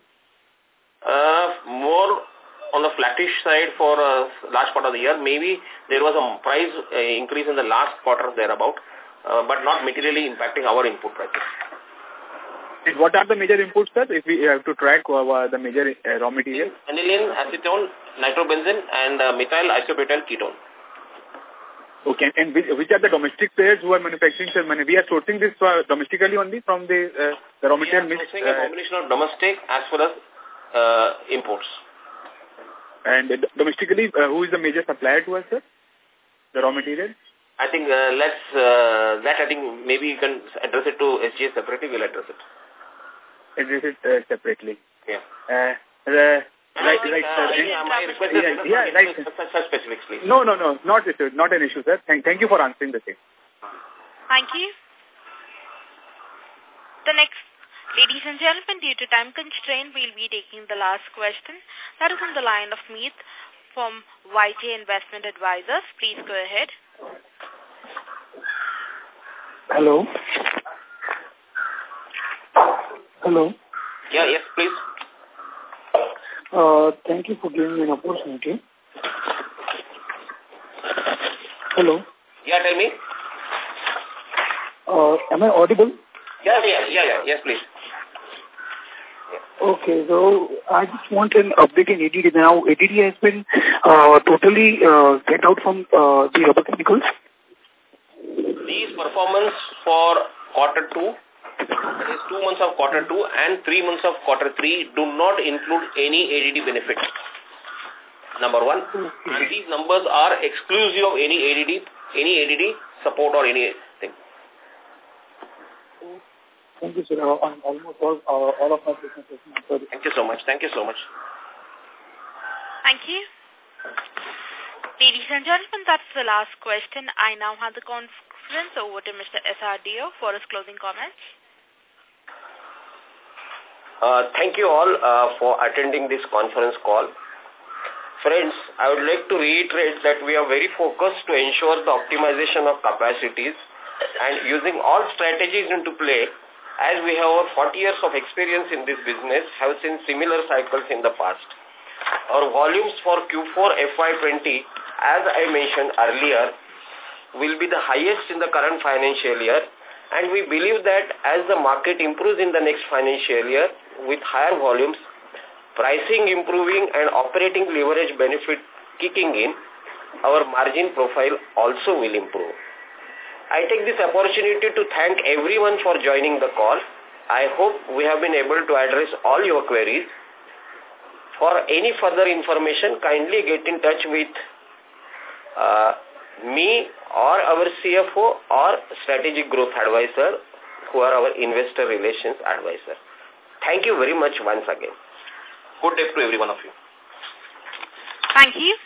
Uh, more on the flattish side for a large part of the year. Maybe there was a price uh, increase in the last quarter thereabout, uh, but not materially impacting our input prices. And what are the major inputs, sir, if we have to track uh, the major uh, raw materials? Aniline, acetone, nitrobenzene, and uh, methyl isobutyl ketone. Okay, and which, which are the domestic players who are manufacturing? Sir, we are sourcing this uh, domestically only from the, uh, the raw material mix? We are sourcing a combination of domestic as well as uh, imports. And uh, domestically, uh, who is the major supplier to us, sir? The raw material? I think uh, let's, uh, that I think maybe you can address it to SGS separately, we'll address it. Address it uh, separately. Yeah. Uh, the, Right, uh, right, sir. Yeah, yeah, yeah, right. Such, such specifics, please. No, no, no, not issue, not an issue, sir. Thank, thank you for answering the same. Thank you. The next, ladies and gentlemen, due to time constraint, we'll be taking the last question. That is on the line of Meet from YJ Investment Advisors. Please go ahead. Hello. Hello. Yeah, yes, please. Uh, thank you for giving me an opportunity. Hello. Yeah, tell me. Uh, am I audible? Yeah, yeah, yeah, yeah. Yes, please. Okay, so I just want an update in ADD. Now, ADD has been uh, totally uh, get out from uh, the rubber chemicals. These performance for quarter two two months of quarter two and three months of quarter three do not include any ADD benefit. Number one. And these numbers are exclusive of any ADD, any ADD support or anything. Thank you, sir. I'm almost all, uh, all of my questions. Thank you so much. Thank you so much. Thank you. Ladies and gentlemen, that's the last question. I now hand the conference over to Mr. S. R. Deo for his closing comments. Uh, thank you all uh, for attending this conference call. Friends, I would like to reiterate that we are very focused to ensure the optimization of capacities and using all strategies into play as we have over 40 years of experience in this business have seen similar cycles in the past. Our volumes for Q4 FY20, as I mentioned earlier, will be the highest in the current financial year and we believe that as the market improves in the next financial year with higher volumes, pricing improving and operating leverage benefit kicking in, our margin profile also will improve. I take this opportunity to thank everyone for joining the call. I hope we have been able to address all your queries. For any further information, kindly get in touch with uh, me or our CFO or strategic growth advisor who are our investor relations advisor. Thank you very much once again. Good day to every one of you. Thank you.